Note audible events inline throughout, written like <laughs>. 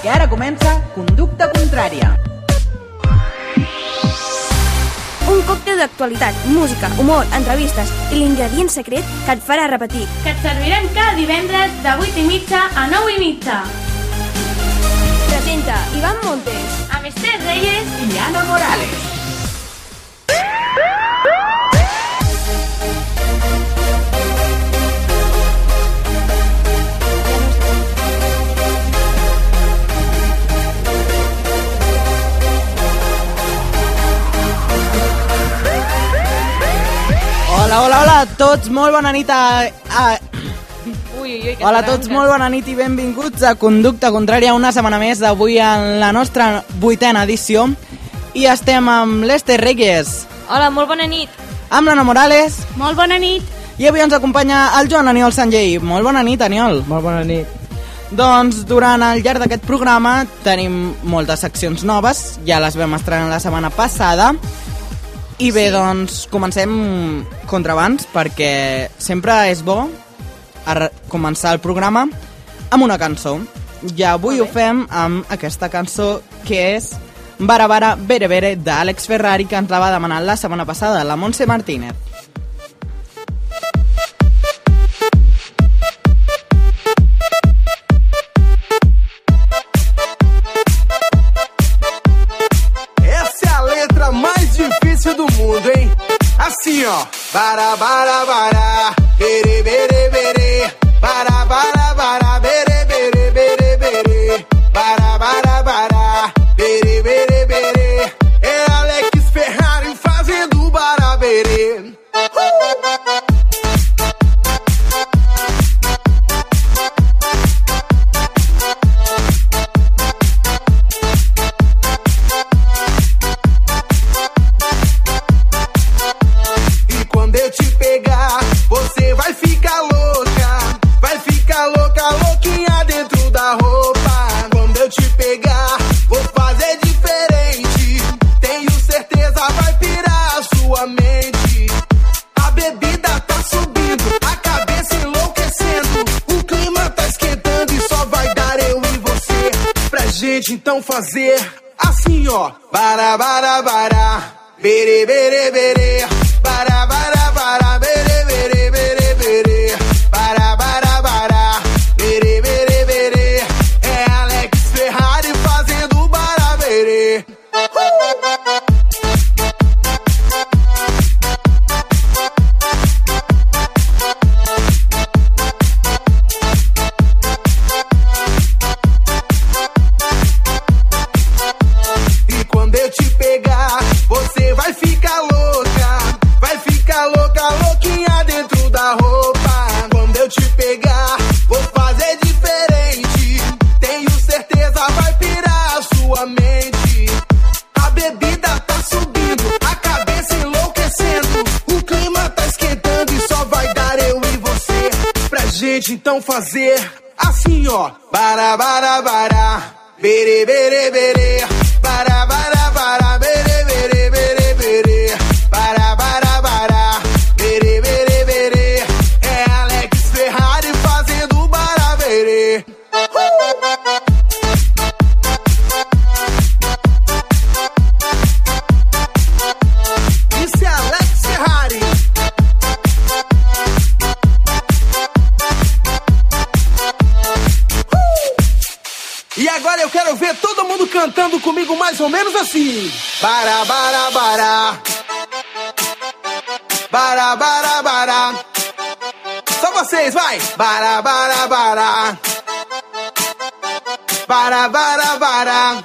perquè ara comença Conducta Contrària. Un còctel d'actualitat, música, humor, entrevistes i l'ingredient secret que et farà repetir. que et servirem cada divendres de 8 i mitja a 9 i mitja. Presenta Ivan Montes. Amb Esther Reyes I Anna Morales. Hola, hola, hola a tots, molt bona nit a... a... Ui, ui, que Hola a tots, molt bona nit i benvinguts a Conducta Contrària, una setmana més d'avui en la nostra vuitena edició. I estem amb l'Ester Reyes, Hola, molt bona nit. amb l'Anna Morales Molt bona nit. i avui ens acompanya el Joan Aniol Sanjei. Molt bona nit, Aniol. Molt bona nit. Doncs durant el llarg d'aquest programa tenim moltes seccions noves, ja les vam estrenar la setmana passada, i bé, doncs comencem contrabans perquè sempre és bo començar el programa amb una cançó. I avui ho fem amb aquesta cançó que és Bara Bara Bere Bere d'Àlex Ferrari que ens la va demanar la setmana passada, la Montse Martínez. Assim, ó. Bara, bara, bara. Bere, bere, bere. Comigo mais ou menos assim. Bara, bara, bara. Bara, bara, bara. Só vocês, vai. Bara, bara, bara. Bara, bara, bara.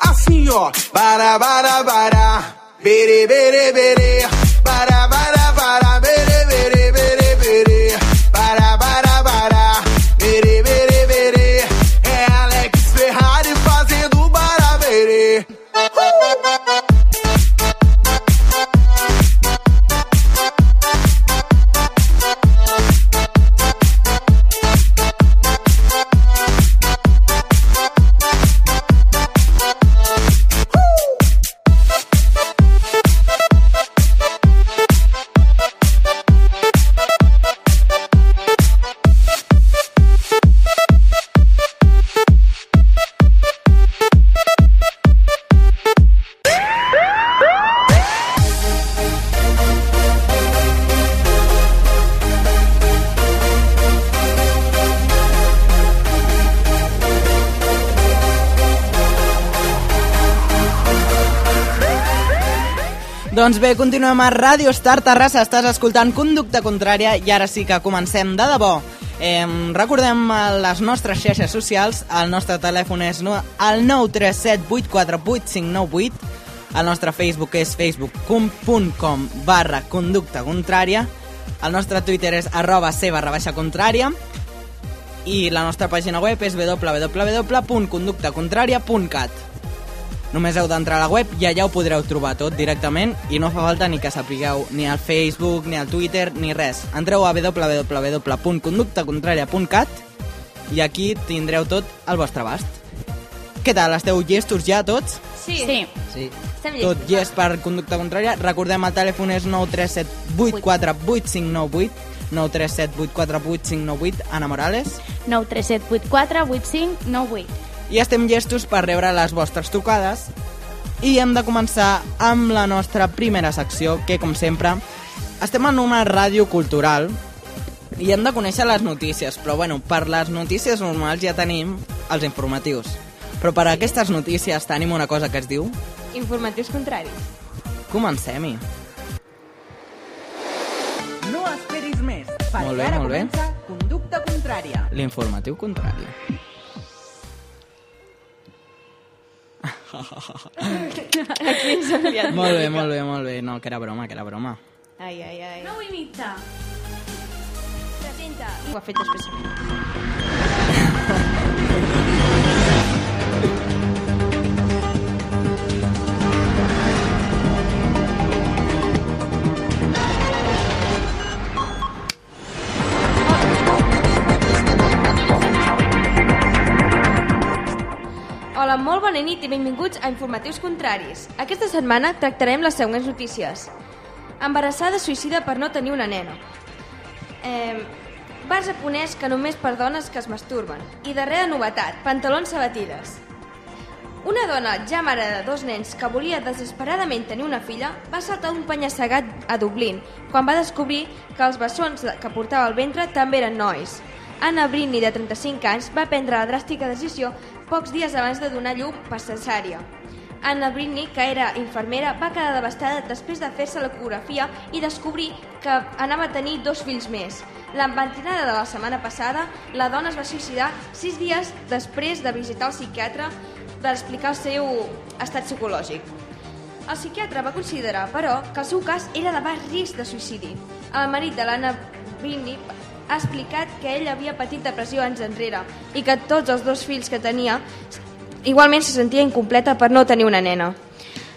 Assim, ó. Bara, bara, bara. Bere, bere, bere. Doncs bé, continuem a Ràdio Star Terrassa, estàs escoltant Conducta Contrària i ara sí que comencem de debò. Eh, recordem les nostres xarxes socials, el nostre telèfon és el 937848598, el nostre Facebook és facebook.com barra conducta contrària, el nostre Twitter és arroba c barra baixa contrària. I la nostra pàgina web és www.conductacontrària.cat. Només heu d'entrar a la web i allà ho podreu trobar tot directament i no fa falta ni que sapigueu ni al Facebook, ni al Twitter, ni res. Entreu a www.conductacontrària.cat i aquí tindreu tot al vostre abast. Què tal? Esteu llestos ja tots? Sí. Sí. Sí. Estem Tot llestos. llest per conducta contrària. Recordem, el telèfon és 937848598 937848598 Ana Morales. 937848598. I estem llestos per rebre les vostres trucades i hem de començar amb la nostra primera secció, que, com sempre, estem en una ràdio cultural i hem de conèixer les notícies, però bueno, per les notícies normals ja tenim els informatius. Però per aquestes notícies tenim una cosa que es diu... Informatius contraris. Comencem-hi. No esperis més, perquè Molt bé, ara molt bé. comença Conducta Contrària. L'informatiu contrari. Aquí ens <laughs> hem liat. molt bé, molt bé, molt bé. No, que era broma, que era broma. Ai, ai, ai. 9 i mitja. Presenta. Ho ha fet després. <laughs> Hola, molt bona nit i benvinguts a Informatius Contraris. Aquesta setmana tractarem les següents notícies. Embarassada suïcida per no tenir una nena. Eh, bar japonès que només per dones que es masturben. I darrera novetat, pantalons sabatilles. Una dona, ja mare de dos nens, que volia desesperadament tenir una filla, va saltar un penya-segat a Dublín, quan va descobrir que els bessons que portava al ventre també eren nois. Anna Britney, de 35 anys, va prendre la dràstica decisió pocs dies abans de donar llum per cesària. Anna Britney, que era infermera, va quedar devastada després de fer-se l'ecografia i descobrir que anava a tenir dos fills més. La matinada de la setmana passada, la dona es va suïcidar sis dies després de visitar el psiquiatre per explicar el seu estat psicològic. El psiquiatre va considerar, però, que el seu cas era de baix risc de suïcidi. El marit de l'Anna Britney ha explicat que ell havia patit depressió anys enrere i que tots els dos fills que tenia igualment se sentia incompleta per no tenir una nena.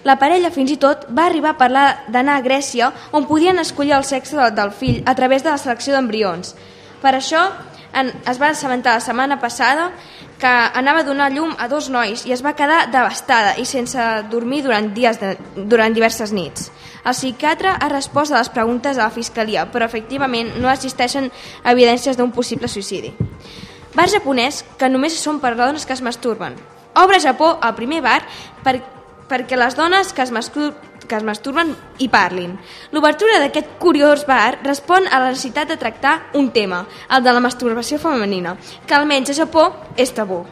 La parella fins i tot va arribar a parlar d'anar a Grècia on podien escollir el sexe del- fill a través de la selecció d'embrions. Per això en, es va assabentar la setmana passada que anava a donar llum a dos nois i es va quedar devastada i sense dormir durant, dies de, durant diverses nits. El psiquiatre ha respost a les preguntes de la Fiscalia, però efectivament no existeixen evidències d'un possible suïcidi. Bar japonès que només són per dones que es masturben. Obre Japó el primer bar per, perquè les dones que es, mastur, que es masturben hi parlin. L'obertura d'aquest curiós bar respon a la necessitat de tractar un tema, el de la masturbació femenina, que almenys a Japó és tabú.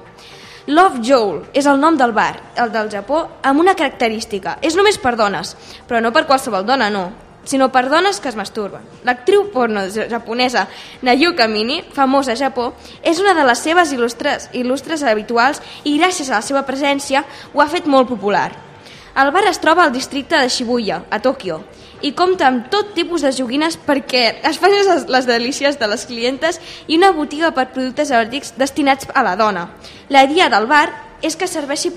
Love Joel és el nom del bar, el del Japó, amb una característica. És només per dones, però no per qualsevol dona, no sinó per dones que es masturben. L'actriu porno japonesa Nayuka Mini, famosa a Japó, és una de les seves il·lustres, il·lustres habituals i gràcies a la seva presència ho ha fet molt popular. El bar es troba al districte de Shibuya, a Tòquio, i compta amb tot tipus de joguines perquè es fan les, les delícies de les clientes i una botiga per productes eròtics destinats a la dona. La idea del bar és que serveixi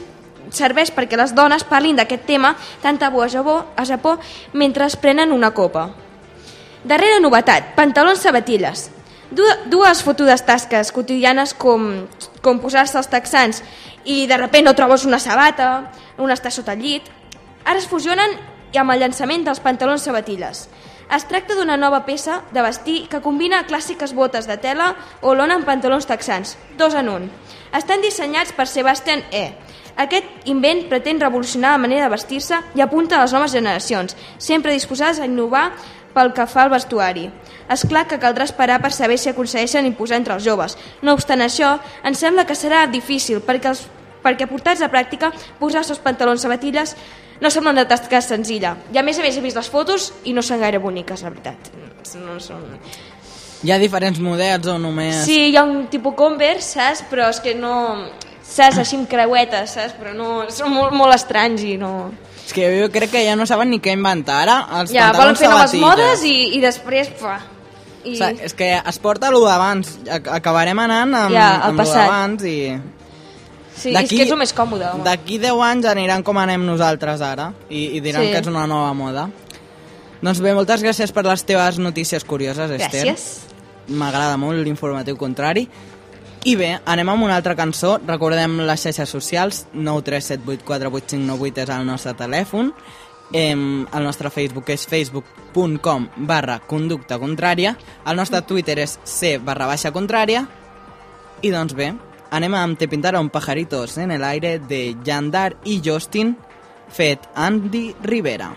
serveix perquè les dones parlin d'aquest tema tan tabú a Japó, a Japó mentre es prenen una copa. Darrera novetat, pantalons sabatilles. Du dues fotudes tasques quotidianes com, com posar-se els texans i de sobte no trobes una sabata, un està sota el llit, ara es fusionen i amb el llançament dels pantalons sabatilles. Es tracta d'una nova peça de vestir que combina clàssiques botes de tela o lona amb pantalons texans, dos en un. Estan dissenyats per Sebastian E. Aquest invent pretén revolucionar la manera de vestir-se i apunta a les noves generacions, sempre disposades a innovar pel que fa al vestuari. És clar que caldrà esperar per saber si aconsegueixen imposar entre els joves. No obstant això, ens sembla que serà difícil perquè els perquè portats a pràctica, posar-se els pantalons sabatilles no sembla una tasca senzilla. I a més a més he vist les fotos i no són gaire boniques, la veritat. No són... Hi ha diferents models o només... Sí, hi ha un tipus Converse, saps? Però és que no... Saps? Així amb creuetes, saps? Però no... Són molt, molt estranys i no... És que jo crec que ja no saben ni què inventar ara. Els Ja, volen fer noves modes i, i després... Pua, i... O sigui, és que es porta allò d'abans. Ac- Acabarem anant amb, Ja, amb passat. d'abans i... sí, és que és el més còmode. D'aquí 10 anys aniran com anem nosaltres ara i, i diran Sí. que és una nova moda. Doncs bé, moltes gràcies per les teves notícies curioses, Esther. Gràcies. M'agrada molt l'informatiu contrari. I bé, anem amb una altra cançó. Recordem les xarxes socials. 937848598 és el nostre telèfon. Em, el nostre Facebook és facebook.com barra conducta contrària. El nostre Twitter és c barra baixa contrària. I doncs bé, anem Te pintaron pajaritos en el aire de Yandar i Justin, fet Andy Rivera.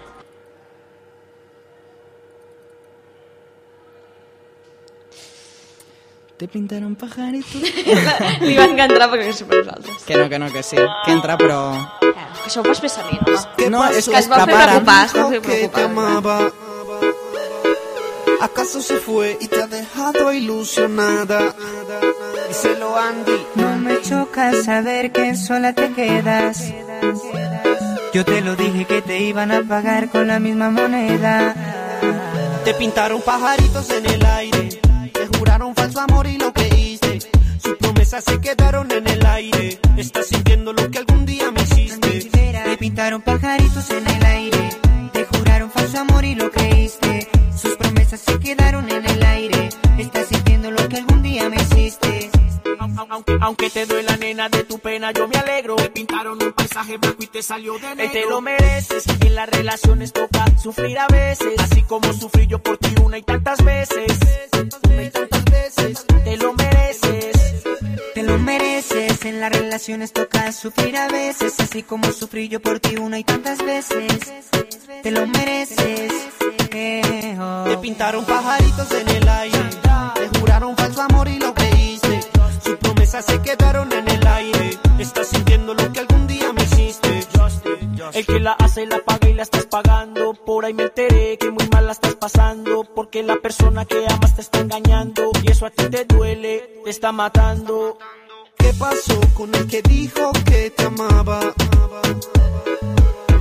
Te pintaron pajaritos... <laughs> Li va encantar perquè és per nosaltres. Que no, que no, que sí. Que entra, però... Ja, que això ho fas pensament, home. No, és Que que es va fer preparen. preocupar, es va fer Dijo que te preocupar. amaba. ¿Acaso se fue y te ha dejado ilusionada? Díselo Andy. No me choca saber que sola te quedas. Yo te lo dije que te iban a pagar con la misma moneda. Te pintaron pajaritos en el aire, te juraron falso amor y lo creíste. Sus promesas se quedaron en el aire. Estás sintiendo lo que algún día me hiciste. Te pintaron pajaritos en el aire. Aunque, te duela nena de tu pena, yo me alegro. Te pintaron un paisaje blanco y te salió de negro. te lo mereces. En las relaciones toca sufrir a veces. Así como sufrí yo por ti una y tantas veces. Una y tantas veces. Te lo mereces. Te lo mereces. En las relaciones toca sufrir a veces. Así como sufrí yo por ti una y tantas veces. Te lo mereces. Eh, oh. Te pintaron pajaritos en el aire, te juraron falso amor y lo promesas se quedaron en el aire. Estás sintiendo lo que algún día me hiciste. El que la hace la paga y la estás pagando. Por ahí me enteré que muy mal la estás pasando. Porque la persona que amas te está engañando. Y eso a ti te duele, te está matando. ¿Qué pasó con el que dijo que te amaba?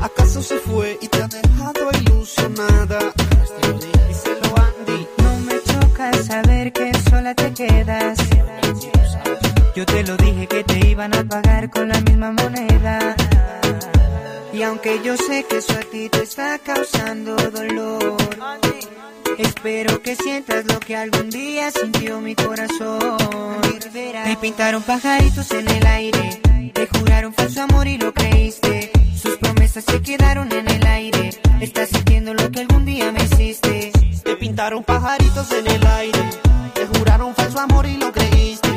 ¿Acaso se fue y te ha dejado ilusionada? Díselo Andy. No me choca saber que sola te quedas. Yo te lo dije que te iban a pagar con la misma moneda. Y aunque yo sé que eso a ti te está causando dolor, espero que sientas lo que algún día sintió mi corazón. Te pintaron pajaritos en el aire, te juraron falso amor y lo creíste. Sus promesas se quedaron en el aire. Estás sintiendo lo que algún día me hiciste. Te pintaron pajaritos en el aire, te juraron falso amor y lo creíste.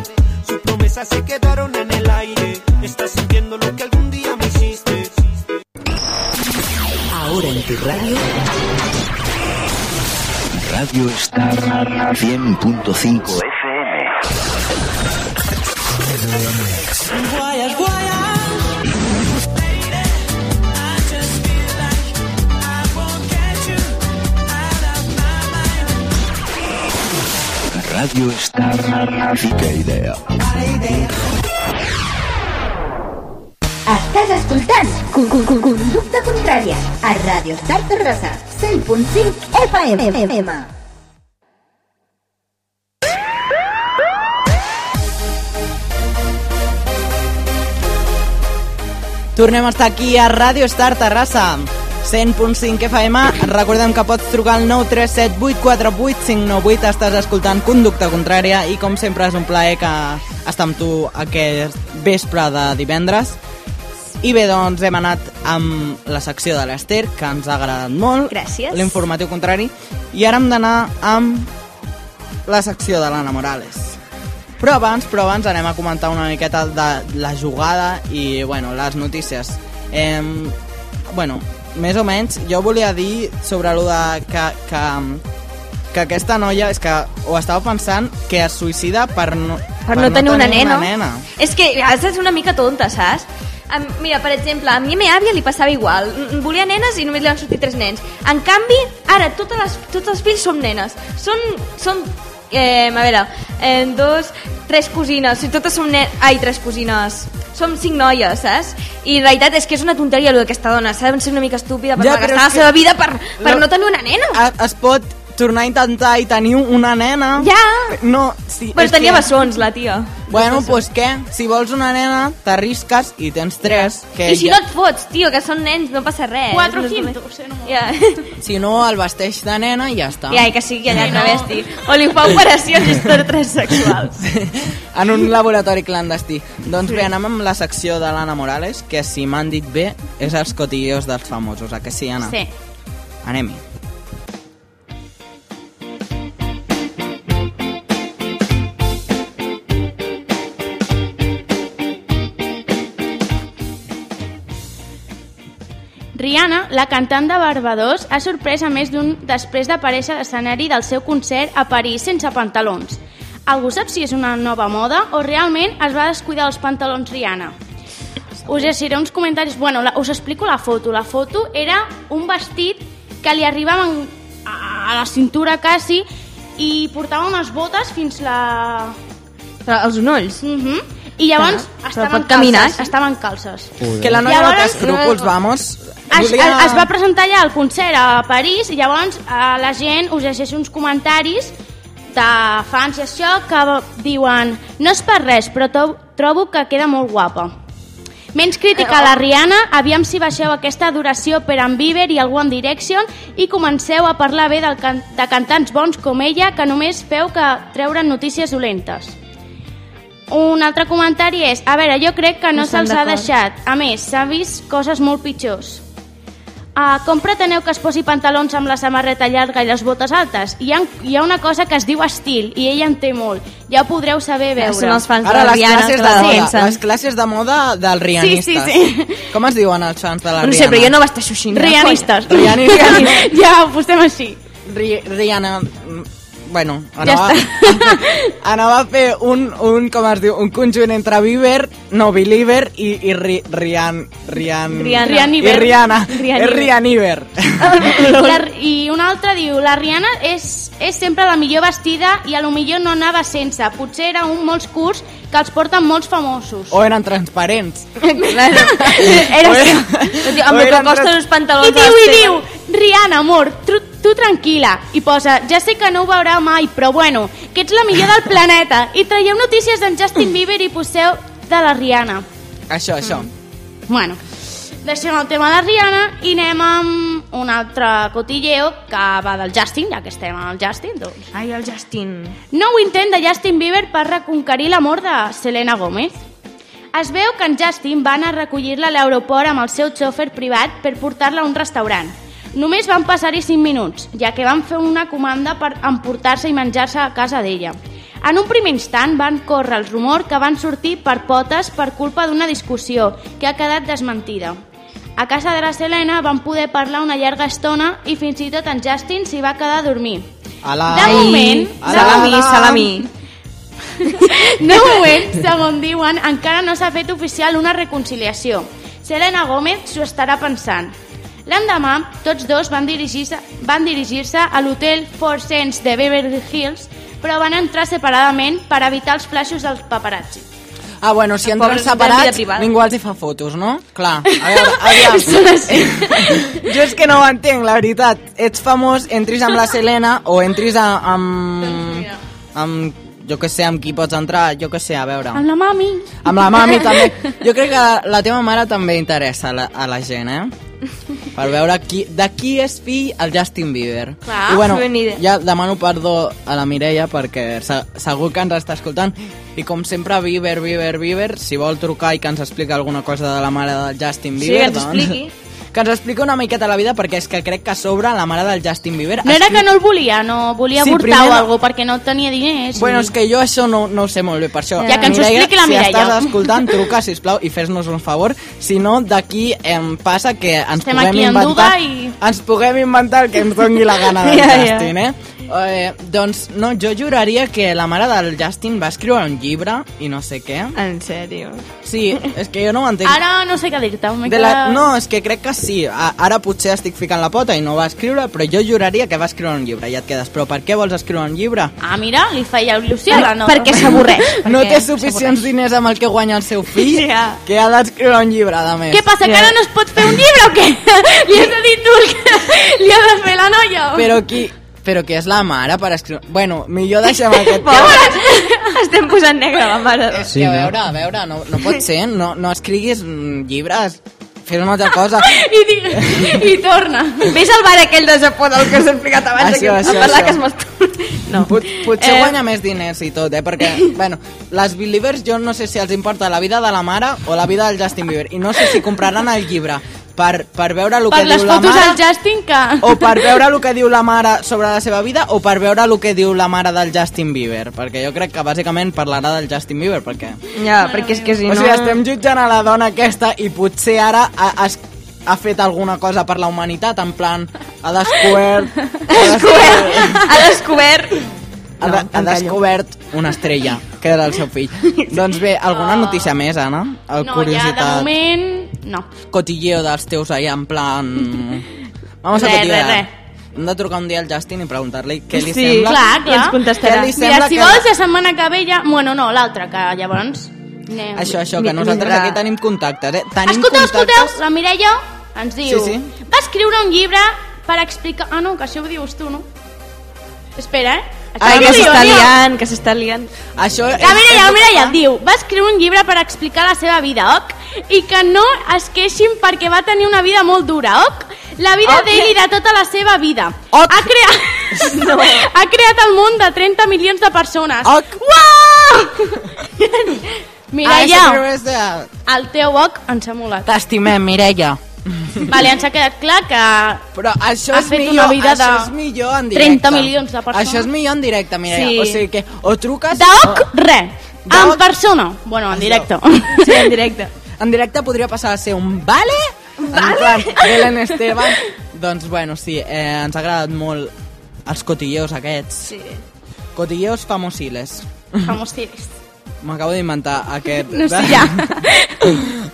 Sus promesas se quedaron en el aire. Estás sintiendo lo que algún día me hiciste. Ahora en tu radio. Radio Star 100.5 FM. Radio Star Fica idea. Estàs escoltant Con- con- con- Conducta Contrària a Ràdio Estar Terrassa 100.5 FM. Tornem a estar aquí a Ràdio Star Terrassa, 100.5 FM. Recordem que pots trucar al 937 848 598. Estàs escoltant Conducta Contrària i com sempre és un plaer que estar amb tu aquest vespre de divendres. I bé, doncs hem anat amb la secció de l'Ester, que ens ha agradat molt. Gràcies. L'informatiu contrari. I ara hem d'anar amb la secció de l'Anna Morales. Però abans, però abans anem a comentar una miqueta de la jugada i, bueno, les notícies. Eh, bueno, més o menys, jo volia dir sobre allò de que, que, que aquesta noia, és que ho estava pensant, que es suïcida per no, per no tenir una nena. Una nena. És que has de ser una mica tonta, saps? Mira, per exemple, a mi a meva àvia li passava igual. Mm, Volia nenes i només li van sortir tres nens. En canvi, ara totes les, tots els fills són nenes. Són, són eh, a veure, eh, dos, tres cosines, i totes som ne ai, tres cosines, som cinc noies, saps? I en realitat és que és una tonteria el d'aquesta dona, de ser una mica estúpida per Ja, gastar la que- seva vida per, per Lo- no tenir una nena. Es pot tornar a intentar i tenir una nena. Ja. No, sí, Però tenia que- bessons, la tia. Bueno, doncs pues què? Si vols una nena, t'arrisques i tens tres. Que I si ja- no et fots, tio, que són nens, no passa res. 400, no, ja. Si no, el vesteix de nena i ja està. ja, i que sigui allà travesti. O li fa operacions histerosexuals. <laughs> En un laboratori clandestí. Doncs bé, anem amb la secció de l'Anna Morales, que si m'han dit bé, és els cotilleos dels famosos, a que sí, Anna? Sí. Anem-hi. Rihanna, la cantant de Barbados, ha sorprès a més d'un després d'aparèixer a l'escenari del seu concert a París sense pantalons. Algú sap si és una nova moda o realment es va descuidar els pantalons Rihanna? Us llegiré uns comentaris... Bueno, la, us explico la foto. La foto era un vestit que li arribava a la cintura quasi i portava unes botes fins la... Però els nolls? Uh -huh. I llavors Però estaven pot caminar, calces, sí? estaven calces. Que la noia no té Llavors, escrúpols, vamos. Es, Volia- es, es va presentar allà al concert a París i llavors eh, la gent us llegeix uns comentaris de fans i això que diuen no és per res, però to trobo que queda molt guapa. Menys crítica a la Rihanna, aviam si baixeu aquesta duració per en Bieber i algú en Direction i comenceu a parlar bé del can de cantants bons com ella que només feu que treure'n notícies dolentes. Un altre comentari és, a veure, jo crec que no, No no se'ls ha deixat. A més, s'ha vist coses molt pitjors. Uh, com preteneu que es posi pantalons amb la samarreta llarga i les botes altes? Hi ha, hi ha una cosa que es diu estil i ella en té molt. Ja ho podreu saber veure. Són els fans Ara, de la les Rihanna classes que de la moda, les classes de moda dels rianistes. Sí, sí, Com es diuen els fans de la No Rihanna? sé, però jo no vesteixo així. no, Rianistes. Rianistes. <laughs> ja ho postem així. Ri Rihanna... Bueno, Ja anava, <laughs> anava a fer un, un, com es diu, un conjunt entre Bieber, no, Believer i, i Ri, Rian, Rian, Rihanna. i Rianiver. Rihanna. Rianiver. És Rianiver. <laughs> La, I una altra diu, la Rihanna és, és sempre la millor vestida i a lo millor no anava sense. Potser era un molts curts que els porten molts famosos. O eren transparents. <laughs> Era O era- Amb o el que costen trans- els pantalons I diu, i diu, Rihanna, amor, tu, tu tranquil·la. I posa, ja sé que no ho veurà mai, però bueno, que ets la millor del planeta. I traieu notícies d'en Justin Bieber i poseu de la Rihanna. Això, això. Bueno, deixem el tema de Rihanna i anem amb un altre cotilleo que va del Justin, ja que estem al Justin, doncs. Ai, el Justin. Nou intent de Justin Bieber per reconquerir l'amor de Selena Gomez. Es veu que en Justin va anar a recollir-la a l'aeroport amb el seu xòfer privat per portar-la a un restaurant. Només van passar-hi 5 minuts, ja que van fer una comanda per emportar-se i menjar-se a casa d'ella. En un primer instant van córrer el rumor que van sortir per potes per culpa d'una discussió que ha quedat desmentida. A casa de la Selena van poder parlar una llarga estona i fins i tot en Justin s'hi va quedar a dormir. Ala. De moment, Ala, Salami, ala. salami. <laughs> de moment, segons diuen, encara no s'ha fet oficial una reconciliació. Selena Gómez s'ho estarà pensant. L'endemà, tots dos van dirigir-se van dirigir a l'hotel Four Sense de Beverly Hills, però van entrar separadament per evitar els flaixos dels paparazzi. Ah, bueno, si entren separats, ningú els hi fa fotos, no? Clar, a veure, aviam. <laughs> <laughs> jo és que no ho entenc, la veritat. Ets famós, entris amb la Selena o entris a, amb, amb, jo que sé, amb qui pots entrar, jo que sé, a veure. Amb la mami. Amb la mami també. <laughs> Jo crec que la, la teva mare també interessa a la, a la gent, eh? Per veure qui, de qui és fill el Justin Bieber. Clar, I bueno, ja demano perdó a la Mireia perquè se, segur que ens està escoltant i com sempre Bieber, Bieber, Bieber si vol trucar i que ens expliqui alguna cosa de la mare del Justin Sí, Bieber que ens doncs, expliqui. Que ens expliqui una miqueta la vida perquè és que crec que a sobre la mare del Justin Bieber No era que no el volia, no volia Sí, avortar primer o alguna perquè no tenia diners. Bueno, i- és que jo això no, no ho sé molt bé, per això... Ja que ens ho expliqui la Si Mireia. estàs escoltant, truca, sisplau, i fes-nos un favor. Si no, d'aquí em passa que ens Estem puguem inventar... i- Ens puguem inventar el que ens doni la gana del <laughs> Ja, ja. Justin, eh? Eh, doncs, no, jo juraria que la mare del Justin va escriure un llibre i no sé què. En sèrio? Sí, és que jo no ho entenc. Ara no sé què dir-te. De la... quedat- No, és que crec que sí. A- Ara potser estic ficant la pota i no va escriure, però jo juraria que va escriure un llibre. Ja et quedes, però per què vols escriure un llibre? Ah, mira, li feia il·lusió. No, la no, perquè s'avorreix. <laughs> No té suficients diners amb el que guanya el seu fill <laughs> Ja. que ha d'escriure un llibre, a més. Què passa, que Ja. ara no es pot fer un llibre o què? <laughs> li has de dir tu que li ha de fer la noia? Però qui... Però qui és la mare per escriure... Bueno, millor deixem <laughs> aquest tema. Estem posant negre la mare. És que, a veure, a veure, no, no pot ser, no, no escriguis mm, llibres, fes una altra cosa. <laughs> I, di, I torna. Ves al bar aquell de Japó del que us he explicat abans, Això, que, això, a parlar això. que es masturba. <laughs> No. Pot, potser eh... guanya més diners i tot, eh? Perquè, bueno, les Believers jo no sé si els importa la vida de la mare o la vida del Justin Bieber. I no sé si compraran el llibre per, per veure el Per que les diu la fotos mare... del Justin que... O per veure el que diu la mare sobre la seva vida o per veure el que diu la mare del Justin Bieber, perquè jo crec que bàsicament parlarà del Justin Bieber, perquè... Ja, perquè és que si O no... sigui, estem jutjant a la dona aquesta i potser ara ha, ha, ha fet alguna cosa per la humanitat, en plan, ha descobert... Ha <laughs> descobert, Ha descobert... ha, de, ha descobert una estrella, que era el seu fill. <laughs> doncs bé, alguna notícia més, Anna? El No, ja, de curiositat, moment, no. cotilleo dels teus ahí, en plan... Vamos a Re, cotillear. re, re. Hem de trucar un dia al Justin i preguntar-li què li Sí, sembla. Clar, clar. I ens contestarà. Què li Mira, si que... vols, la setmana que ve ja... Bueno, no, l'altra, que llavors... Anem. Això, això, que nosaltres aquí tenim contactes, eh? Tenim Escolteu, escolteu, contactes... la Mireia ens diu... Sí, Va escriure un llibre per explicar... Ah, no, que això ho dius tu, no? Espera, eh? Ai, que s'està liant, que s'està liant. Això La Mireia, la Mireia diu, va escriure un llibre per explicar la seva vida, ok? I que no es queixin perquè va tenir una vida molt dura, ok? La vida Ok. d'ell i de tota la seva vida. Ok. Ha, creat... <laughs> no. <laughs> ha creat el món de 30 milions de persones. Ok. Uau! <laughs> Mireia, el teu ok ens ha molat. T'estimem, Mireia. Vale, ens ha quedat clar que... Però això és fet una millor, vida això de és millor en directe. 30 milions de persones. Això és millor en directe, Mireia. Sí. O sigui que o truques... D'oc, o... res. D'oc. En persona. Bueno, en directe. Sí, en directe. <laughs> En directe podria passar a ser un vale? Vale? En plan, Belén Esteban. doncs, bueno, sí, eh, ens ha agradat molt els cotilleos aquests. Sí. Cotilleos famosiles. Vamos, tires. M'acabo d'inventar aquest... No sé ja. <laughs>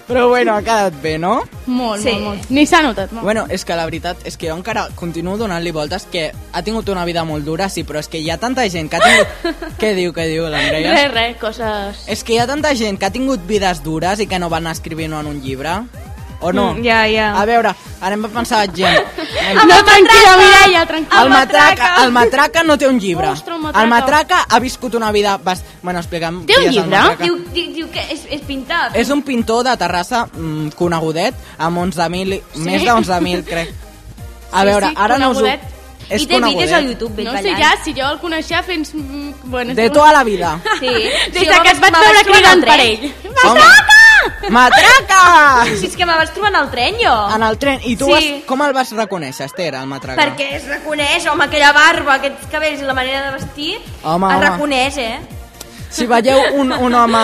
Però bueno, ha quedat bé, no? Molt, Sí. molt, molt. Ni s'ha notat, molt. Bueno, és que la veritat és que jo encara continuo donant-li voltes que ha tingut una vida molt dura, sí, però és que hi ha tanta gent que ha tingut... <laughs> Què diu, què diu l'Andrea? Res, res, coses... És que hi ha tanta gent que ha tingut vides dures i que no van escrivint-ho en un llibre. O no? Mm, ja, ja. A veure, anem a pensar gent. <laughs> Anem. No, tranquil·la, Mireia, tranquil·la. El matraca, el matraca no té un llibre. Ostres, el Matraca. el matraca ha viscut una vida... Bast... Bueno, expliquem... Té un el llibre? Matraca. Diu, diu, diu que és, és pintat. És un pintor de Terrassa mm, conegudet, amb 11.000... Sí? Més de 11.000, crec. A Sí, veure, sí, ara no us ho... conegudet. És I té vídeos conegudet. al YouTube, No ell sé ballant. ja, si jo el coneixia fins... mm, Bueno, De tota la vida. Sí. <laughs> Des Sí, que me'l vaig veure cridant per ell. Matraca! Matraca! Si és que me vaig trobar en el tren, jo. En el tren. I tu Sí. vas, com el vas reconèixer, Esther, el matraca? Perquè es reconeix, home, aquella barba, aquests cabells i la manera de vestir, Home, es home. reconeix, eh? Si veieu un, un home...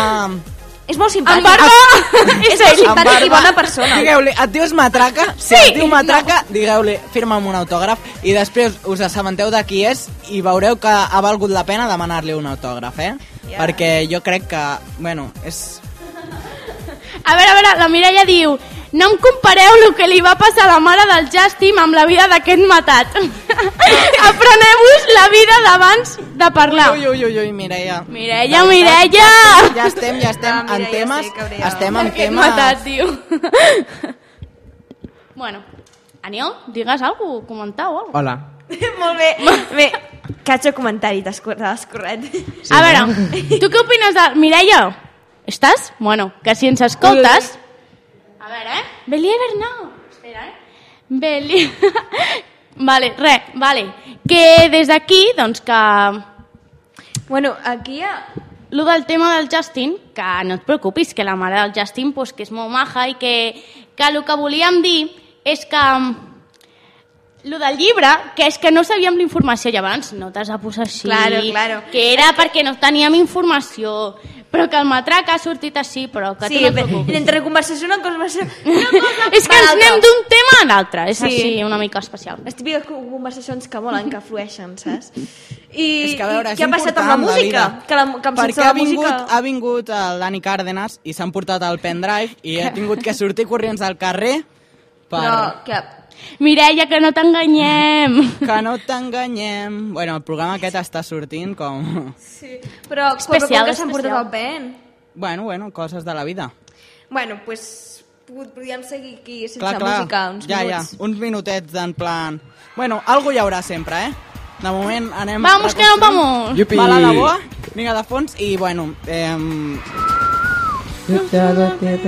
És molt simpàtic. Amb barba! <laughs> És molt simpàtic i bona persona. Digueu-li, et dius matraca? Si Sí, et diu matraca, digueu-li, firma'm un autògraf i després us assabenteu de qui és i veureu que ha valgut la pena demanar-li un autògraf, eh? Ja. Perquè jo crec que, bueno, és... A veure, a veure, la Mireia diu no em compareu el que li va passar a la mare del Justin amb la vida d'aquest matat. <laughs> Apreneu-vos la vida d'abans de parlar. Ui, ui, ui, ui, Mireia. Mireia, Mireia! Ja estem, ja estem Ja, en Mireia, temes, sí estem en Aquest temes... matat, tio. <laughs> bueno, Aniol, digues alguna cosa, comentar o alguna Hola. <laughs> molt bé. Bé, catxo comentari, t'has cor- t'has corret. Sí, a veure, tu què opines de... Mireia, estàs? Bueno, que si ens escoltes... A veure, eh? Believer no. Espera, eh? Beli... <laughs> vale, res, vale. Que des d'aquí, doncs que... Bueno, aquí hi ha... Lo del tema del Justin, que no et preocupis, que la mare del Justin, pues, que és molt maja i que, que el que volíem dir és que Lo del llibre, que és que no sabíem la informació llavors, no t'has de posar així, Claro, claro. que era perquè no teníem informació, però que el matraca ha sortit així, però que Sí, tu no et preocupis. entre conversació una conversació... Una cosa És que ens anem d'un tema a l'altre, és Sí. així una mica especial. Les típiques conversacions que volen, que flueixen, saps? I, <laughs> És que, a veure, i és què ha passat amb la música? vida. Que, la, que Perquè la ha vingut, música... ha vingut el Dani Cárdenas i s'han portat el pendrive i he <laughs> tingut que sortir corrents al carrer per... Però, que... Mireia, que no t'enganyem. Que no t'enganyem. Bueno, el programa aquest està sortint com... Sí. Però, Especial, però com que s'han portat el pen? Bueno, bueno, coses de la vida. Bueno, doncs pues, podríem seguir aquí sense clar, clar. música uns ja, minuts. ja, uns minutets en plan... Bueno, algo hi haurà sempre, eh? De moment anem... Vamos, que nos vamos. Yupi. Balada boa, vinga de fons i, bueno... Eh,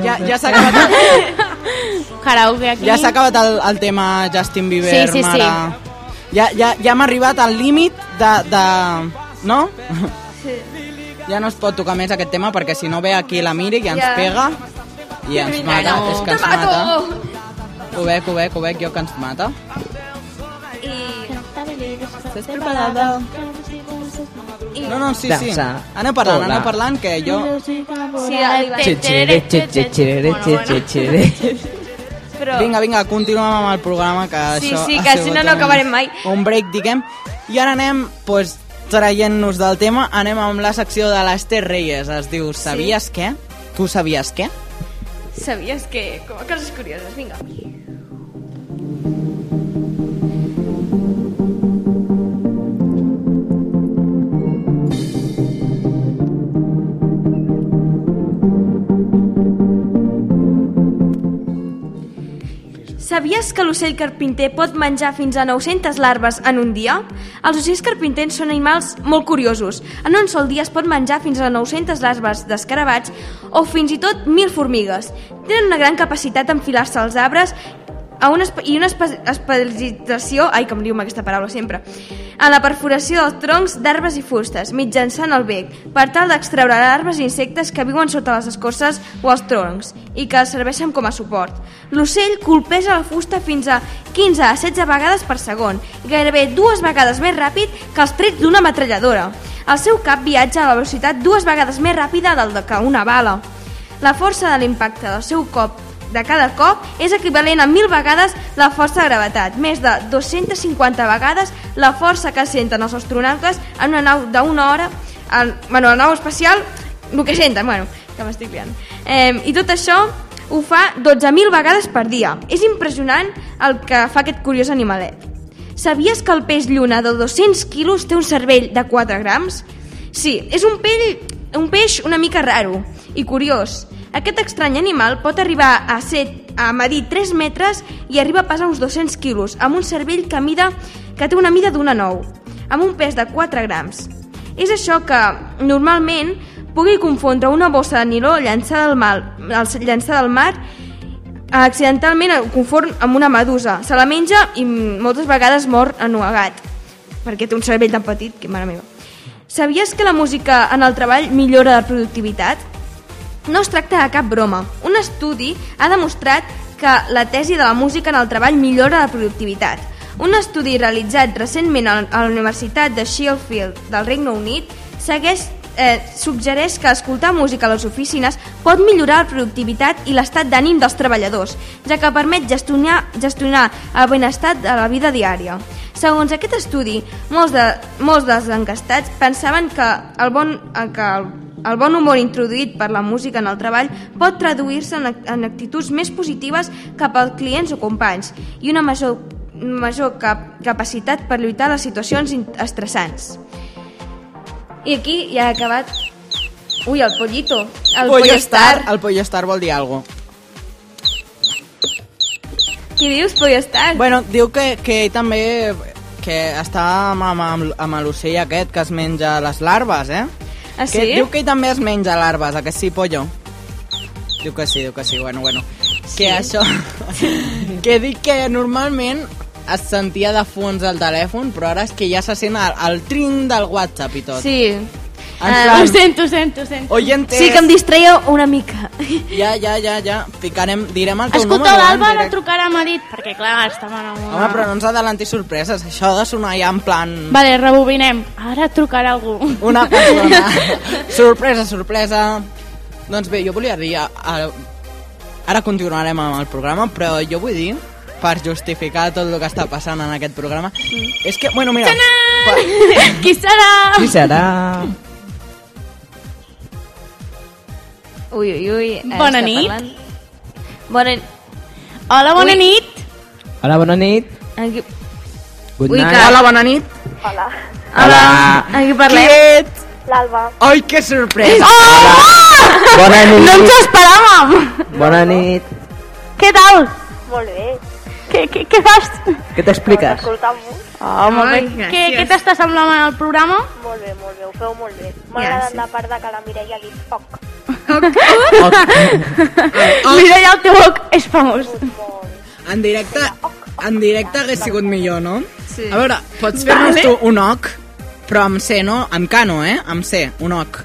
ja ja s'ha acabat, <laughs> Karaoke aquí. ja s'ha acabat el, el tema Justin Bieber, Sí, sí, sí. mare. Ja, ja, ja hem arribat al límit de, de... No? Sí. Ja no es pot tocar més aquest tema perquè si no ve aquí la Miri i ens Ja. pega i ens mata, no. és que ens mata. Que ho veig, que ho veig, que ho veig jo que ens mata. I... Estàs preparada? No, no, sí, sí. Dansa. Aneu parlant, Hola. aneu parlant, que jo... Sí. Però... Vinga, vinga, continuem amb el programa, que Sí, això sí, ha que si no, no un- acabarem mai. Un break, diguem. I ara anem, pues, traient-nos del tema, anem amb la secció de l'Ester Reyes. Es diu Sabies què? Tu sabies què? Sabies que... Com a coses curioses, vinga. Sabies que l'ocell carpinter pot menjar fins a 900 larves en un dia? Els ocells carpinters són animals molt curiosos. En un sol dia es pot menjar fins a 900 larves d'escarabats o fins i tot 1.000 formigues. Tenen una gran capacitat d'enfilar-se als arbres a una i una espe especialització, ai, em diu aquesta paraula sempre, en la perforació dels troncs d'arbres i fustes, mitjançant el bec, per tal d'extreure larves i insectes que viuen sota les escorces o els troncs i que serveixen com a suport. L'ocell colpeja la fusta fins a 15 a 16 vegades per segon, gairebé dues vegades més ràpid que els trets d'una metralladora. El seu cap viatja a la velocitat dues vegades més ràpida del de que una bala. La força de l'impacte del seu cop de cada cop és equivalent a 1.000 vegades la força de gravetat, més de 250 vegades la força que senten els astronautes en una nau d'una hora, en, bueno, la nau espacial, el que senten, bueno, que m'estic liant. Eh, I tot això ho fa 12.000 vegades per dia. És impressionant el que fa aquest curiós animalet. Sabies que el peix lluna de 200 quilos té un cervell de 4 grams? Sí, és un, pell, un peix una mica raro i curiós. Aquest estrany animal pot arribar a, ser, a medir 3 metres i arriba a pesar uns 200 quilos, amb un cervell que, mida, que té una mida d'una nou, amb un pes de 4 grams. És això que, normalment, pugui confondre una bossa de niló llançada al mar, llançada al mar accidentalment el confon amb una medusa. Se la menja i moltes vegades mor ennuegat, perquè té un cervell tan petit que, mare meva. Sabies que la música en el treball millora la productivitat? No es tracta de cap broma. Un estudi ha demostrat que la tesi de la música en el treball millora la productivitat. Un estudi realitzat recentment a la Universitat de Sheffield del Regne Unit segueix, eh, suggereix que escoltar música a les oficines pot millorar la productivitat i l'estat d'ànim dels treballadors, ja que permet gestionar, gestionar el benestar de la vida diària. Segons aquest estudi, molts, de, molts dels encastats pensaven que el bon, que el, el bon humor introduït per la música en el treball pot traduir-se en, ac- en actituds més positives cap als clients o companys i una major, major cap, capacitat per lluitar a les situacions estressants. I aquí ja ha acabat... Ui, el pollito. El Pollo Star. El Pollo Star vol dir alguna cosa. Qui dius, Pollo Star? Bueno, diu que, que ell també que està amb, amb, amb l'ocell aquest que es menja les larves, eh? Ah, Que, sí? diu que ell també es menja larves, a que sí, pollo? Diu que sí, diu que sí, bueno, bueno. Que això... <laughs> que dic que normalment es sentia de fons el telèfon, però ara és que ja se sent el, el tring del WhatsApp i tot. Sí. En Ah, plan, Ho sento, ho sento, ho sento. Oyente... Sí, que em distreia una mica. Ja, ja, ja, ja. Ficarem, direm el teu Escolta, número. eh, l'Alba directe. trucarà a Madrid, perquè clar, estava enamorada. Home, però no ens adelanti sorpreses. Això ha de sonar ja en plan... Vale, rebobinem. Ara trucarà algú. Una persona. <laughs> sorpresa, sorpresa. Doncs bé, jo volia dir... a- a- Ara continuarem amb el programa, però jo vull dir, per justificar tot el que està passant en aquest programa, és que, bueno, mira... per- <laughs> Qui serà? Qui serà? Ui, ui, ui. eh, Bona nit. parlant. Bona. Hola, bona Ui. nit. Hola, bona nit. Aquí... Good Ui, night. que- Hola, bona nit. Hola, Hola. Aquí parlem. Qui ets? l'Alba. Ai, que sorpresa! Oh! Bona nit. No ens ho esperàvem! Bona nit. Què tal? Molt bé. Què, què, què fas? Què t'expliques? Escoltant-vos. Oh, molt bé. Ai, Què, què t'està semblant el programa? Molt bé, molt bé, ho feu molt bé. M'ha agradat la part de que la Mireia ha dit poc. Mira, ja el teu oc és famós. En directe, en directe hagués sigut millor, no? Sí. A veure, pots fer-nos Vale. tu un oc, però amb C, no? Amb K no, eh? Amb C, un oc.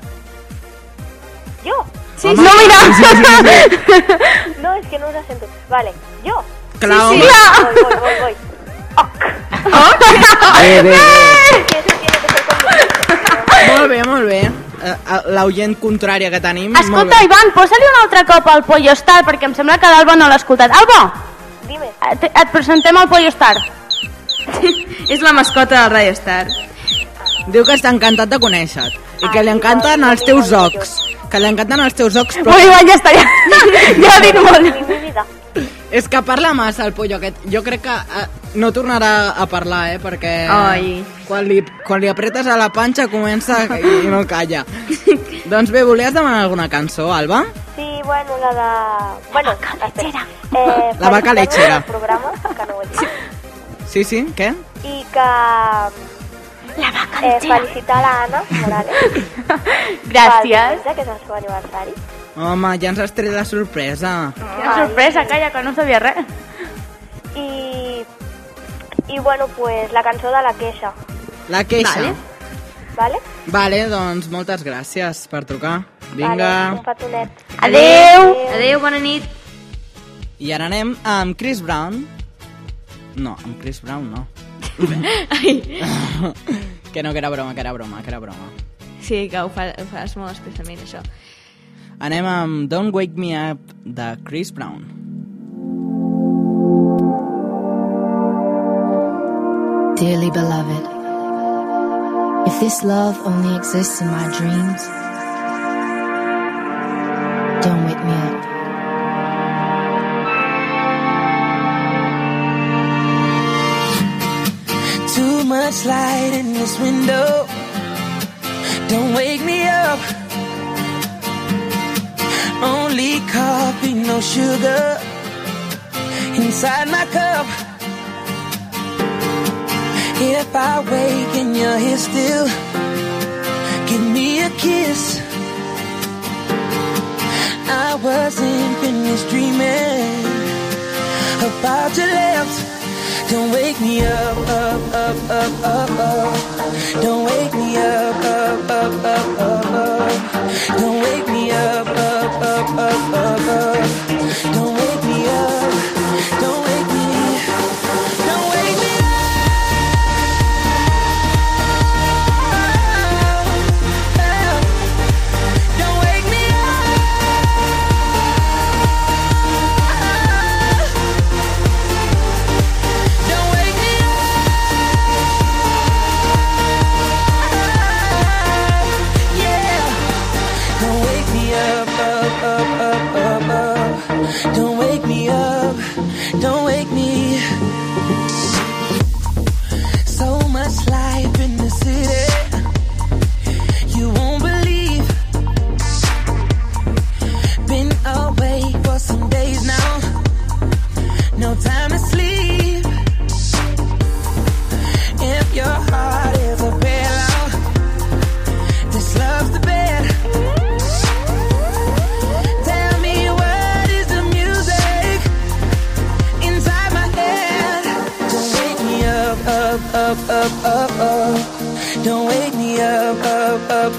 Jo? Sí, no, mira. <laughs> No, és que no us sento. Vale, jo? Clar, Sí, home. clar. Voy, voy, voy, voy. Bé, bé, bé. Conmigo. Molt bé, molt bé. Eh, eh, L'oient contrària que tenim, Escolta, bé. Ivan, posa-li un altre cop al Pollo Star, perquè em sembla que l'Alba no l'ha escoltat. Alba, Dime. et, et presentem al Pollo Star. <laughs> És la mascota del Radio Star. Diu que està encantat de conèixer-te i que li encanten els teus ocs. Que li encanten els teus ocs, però Bueno, Ivan, ja està, <laughs> ja, ja ha dit molt. És que parla massa el pollo aquest. Jo crec que eh, no tornarà a parlar, eh? Perquè Ai. quan li, quan li apretes a la panxa comença i no calla. <laughs> doncs bé, volies demanar alguna cançó, Alba? Sí, bueno, la de... Bueno, espera. Eh, La vaca lechera. del programa, que no ho he dit. Sí, sí, què? I que... La vaca Eh, lechera. felicitar la Anna Morales <laughs> pel Gràcies. diumenge, que és el seu aniversari. Home, ja ens has tret la sorpresa. Quina sorpresa, calla, que no sabia res. I, i bueno, pues la cançó de la queixa, La queixa. Vale. vale? Vale, doncs moltes gràcies per trucar. Vale, Vinga. un petonet. Adeu. Adéu, bona nit. I ara anem amb Chris Brown. No, amb Chris Brown no. <laughs> <laughs> que no, que era broma, que era broma, que era broma. Sí, que ho, fa, ho fas molt expressament, això. Anem amb um, Don't Wake Me Up de Chris Brown. Dearly beloved, if this love only exists in my dreams, don't wake me up. Too much light in this window. Don't wake coffee, no sugar inside my cup. If I wake and you're here still, give me a kiss. I wasn't finished dreaming about your lips. Don't wake me up, up, up, up, up, up. Don't wake me up, up, up, up, up, up. Don't wake me up, up, uh, uh, uh. Don't wake me. So much life in the city.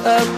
Up,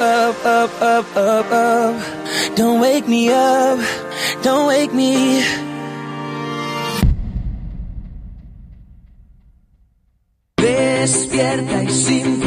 up, up, up, up, up. Don't wake me up, don't wake me. Despierta y sin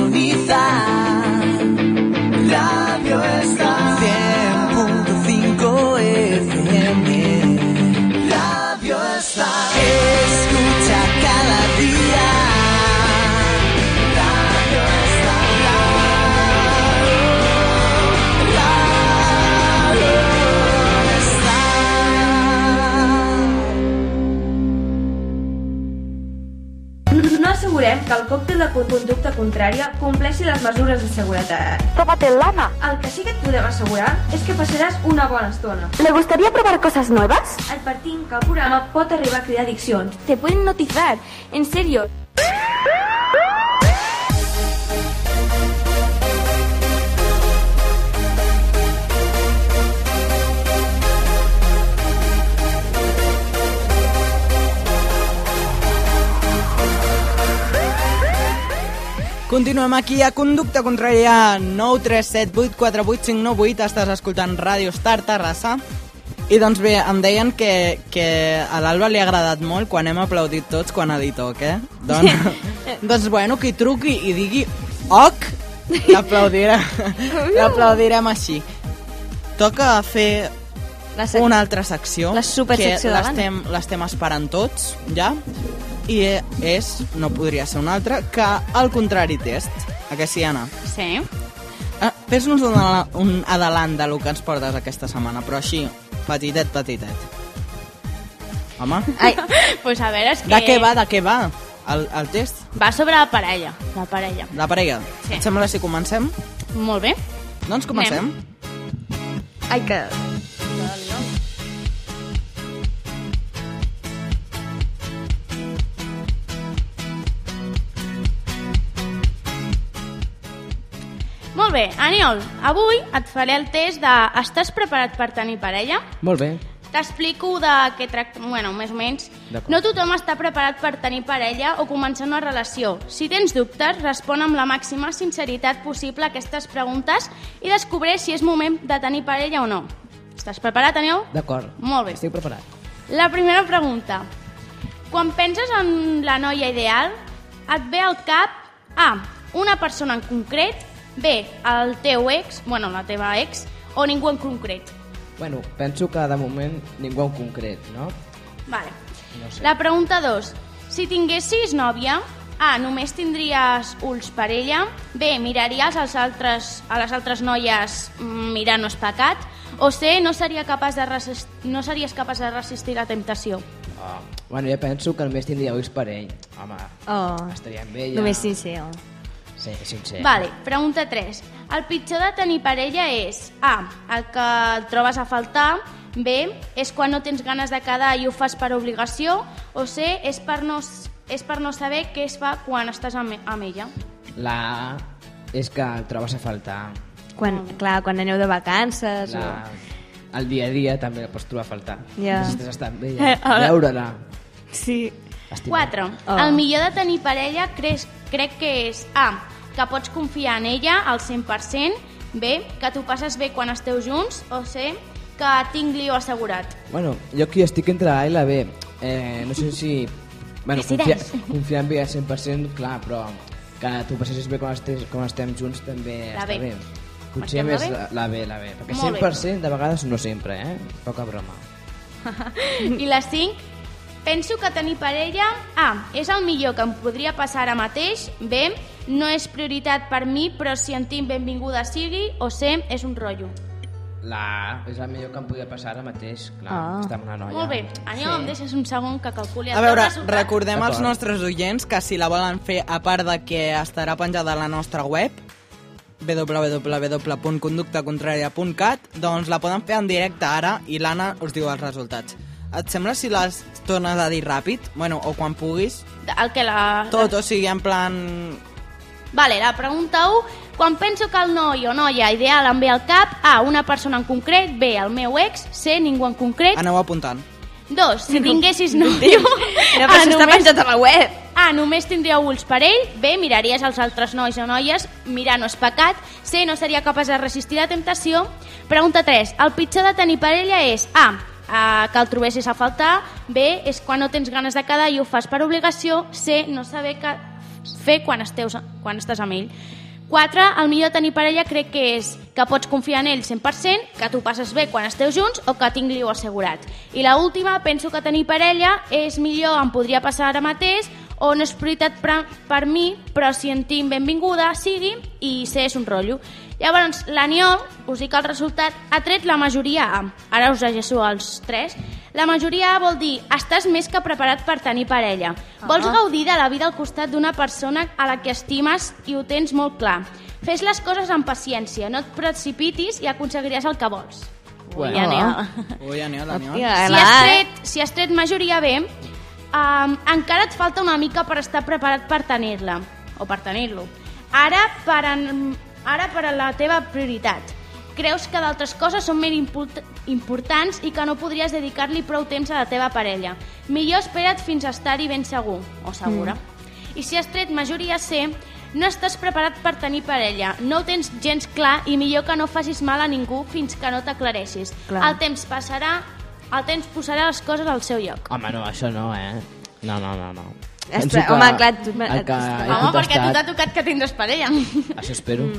que el còctel de conducta contrària compleixi les mesures de seguretat. Tómate lana. El que sí que et podem assegurar és que passaràs una bona estona. ¿Le gustaría probar cosas nuevas? Advertim que el programa pot arribar a crear addiccions. Te pueden notizar, en serio. Continuem aquí a Conducta Contrària 937848598 Estàs escoltant Ràdio Star Terrassa i doncs bé, em deien que, que a l'Alba li ha agradat molt quan hem aplaudit tots quan ha dit ok, eh? Doncs, doncs bueno, qui truqui i digui ok, l'aplaudirem <laughs> l'aplaudirem així. Toca fer una altra secció La supersecció que l'estem esperant tots, ja? I és, no podria ser un altre, que el contrari test. A què sí, Anna? Sí. Ah, Fes-nos un, un adelant de lo que ens portes aquesta setmana, però així, petitet, petitet. Home, Ai. <laughs> pues a veure, és que... de què va, de què va el, el test? Va sobre la parella. La parella. La parella. Sí. Et sembla si comencem? Molt bé. Doncs comencem. Ai, que... Molt bé, Aniol, avui et faré el test de estàs preparat per tenir parella? Molt bé. T'explico de què tracta... Bueno, més o menys. No tothom està preparat per tenir parella o començar una relació. Si tens dubtes, respon amb la màxima sinceritat possible a aquestes preguntes i descobreix si és moment de tenir parella o no. Estàs preparat, Aniol? D'acord. Molt bé. Estic preparat. La primera pregunta. Quan penses en la noia ideal, et ve al cap A. Una persona en concret B. El teu ex, bueno, la teva ex o ningú en concret. Bueno, penso que de moment ningú en concret, no? Vale. No sé. La pregunta 2. Si tinguessis nòvia, A. Només tindries ulls per ella. B. Miraries als altres, a les altres noies mm, mirar no és pecat. O C. No, seria capaç de resist, no series capaç de resistir la temptació. Oh. Bueno, jo penso que només tindria ulls per ell. Home, Oh, estaria amb ella. només sincer. Sí, sincer. Vale, pregunta 3. El pitjor de tenir parella és A. El que et trobes a faltar B. És quan no tens ganes de quedar i ho fas per obligació o C. És per no, és per no saber què es fa quan estàs amb, amb ella. La A és que el trobes a faltar. Quan, clar, quan aneu de vacances La... o... El dia a dia també la pots trobar a faltar. Ja. Necessites estar amb ella. Eh, <laughs> ara- Veure-la. Sí. 4. Oh. El millor de tenir parella crec, crec que és A. Que pots confiar en ella al 100%, B. Que t'ho passes bé quan esteu junts, o C. Que tinc lío assegurat. Bueno, jo aquí estic entre la A i la B. Eh, no sé si... Bueno, confia, Decideix. confiar en mi al 100%, clar, però que tu passessis bé quan, estés, quan estem junts també La està B. bé. Potser Marquem la més B? la, la B, la B. Perquè Molt bé. 100% de vegades no sempre, eh? Poca broma. <laughs> I la 5. Penso que tenir parella A. És el millor que em podria passar ara mateix B. No és prioritat per mi però si en tinc benvinguda sigui o C. És un rotllo La A és el millor que em podia passar ara mateix, clar, Ah. estar amb una noia. Molt bé, Aniol, sí. em deixes un segon que calculi A veure, recordem als nostres oients que si la volen fer, a part de que estarà penjada a la nostra web, www.conductacontrària.cat, doncs la poden fer en directe ara i l'Anna us diu els resultats. Et sembla si les tornes a dir ràpid? Bueno, o quan puguis? El que la... Tot, o sigui, en plan... Vale, la pregunta 1. Quan penso que el noi o noia ideal em ve al cap, A. Una persona en concret, B. El meu ex, C. Ningú en concret, Aneu apuntant. 2. Si tinguessis nòvio... No, però això està penjat a la web. A. Només tindria ulls per ell. B. Miraries als altres nois o noies. Mirar no és pecat. C. No seria capaç de resistir la temptació. Pregunta 3. El pitjor de tenir parella és A. eh, que el trobessis a faltar. B. És quan no tens ganes de quedar i ho fas per obligació. C. No saber què fer quan, esteus, quan estàs amb ell. 4. El millor tenir parella crec que és que pots confiar en ell 100%, que tu passes bé quan esteu junts o que tingueu assegurat. I la última, penso que tenir parella és millor, em podria passar ara mateix, o no és prioritat per, per mi, però si en tinc benvinguda, sigui, i sé és un rotllo. Llavors, l'Aniol, us dic el resultat, ha tret la majoria A. Ara us llegeixo els tres. La majoria A vol dir, estàs més que preparat per tenir parella. Vols Ah. gaudir de la vida al costat d'una persona a la que estimes i ho tens molt clar. Fes les coses amb paciència, no et precipitis i aconseguiràs el que vols. Ui, Bueno. Aniol. Ui, Aniol, Aniol. Si has, tret, si has tret majoria B, um, encara et falta una mica per estar preparat per tenir-la, o per tenir-lo. Ara, per, en, ara per a la teva prioritat. Creus que d'altres coses són més import importants i que no podries dedicar-li prou temps a la teva parella. Millor espera't fins a estar-hi ben segur, o segura. I si has tret majoria C, no estàs preparat per tenir parella, no ho tens gens clar i millor que no facis mal a ningú fins que no t'aclareixis. Clar. El temps passarà, el temps posarà les coses al seu lloc. Home, no, això no, eh? No, no, no, no. Ostres, home, clar, tu- El que he Home, perquè a tu contestat... t'ha tocat que tindràs parella. Això espero.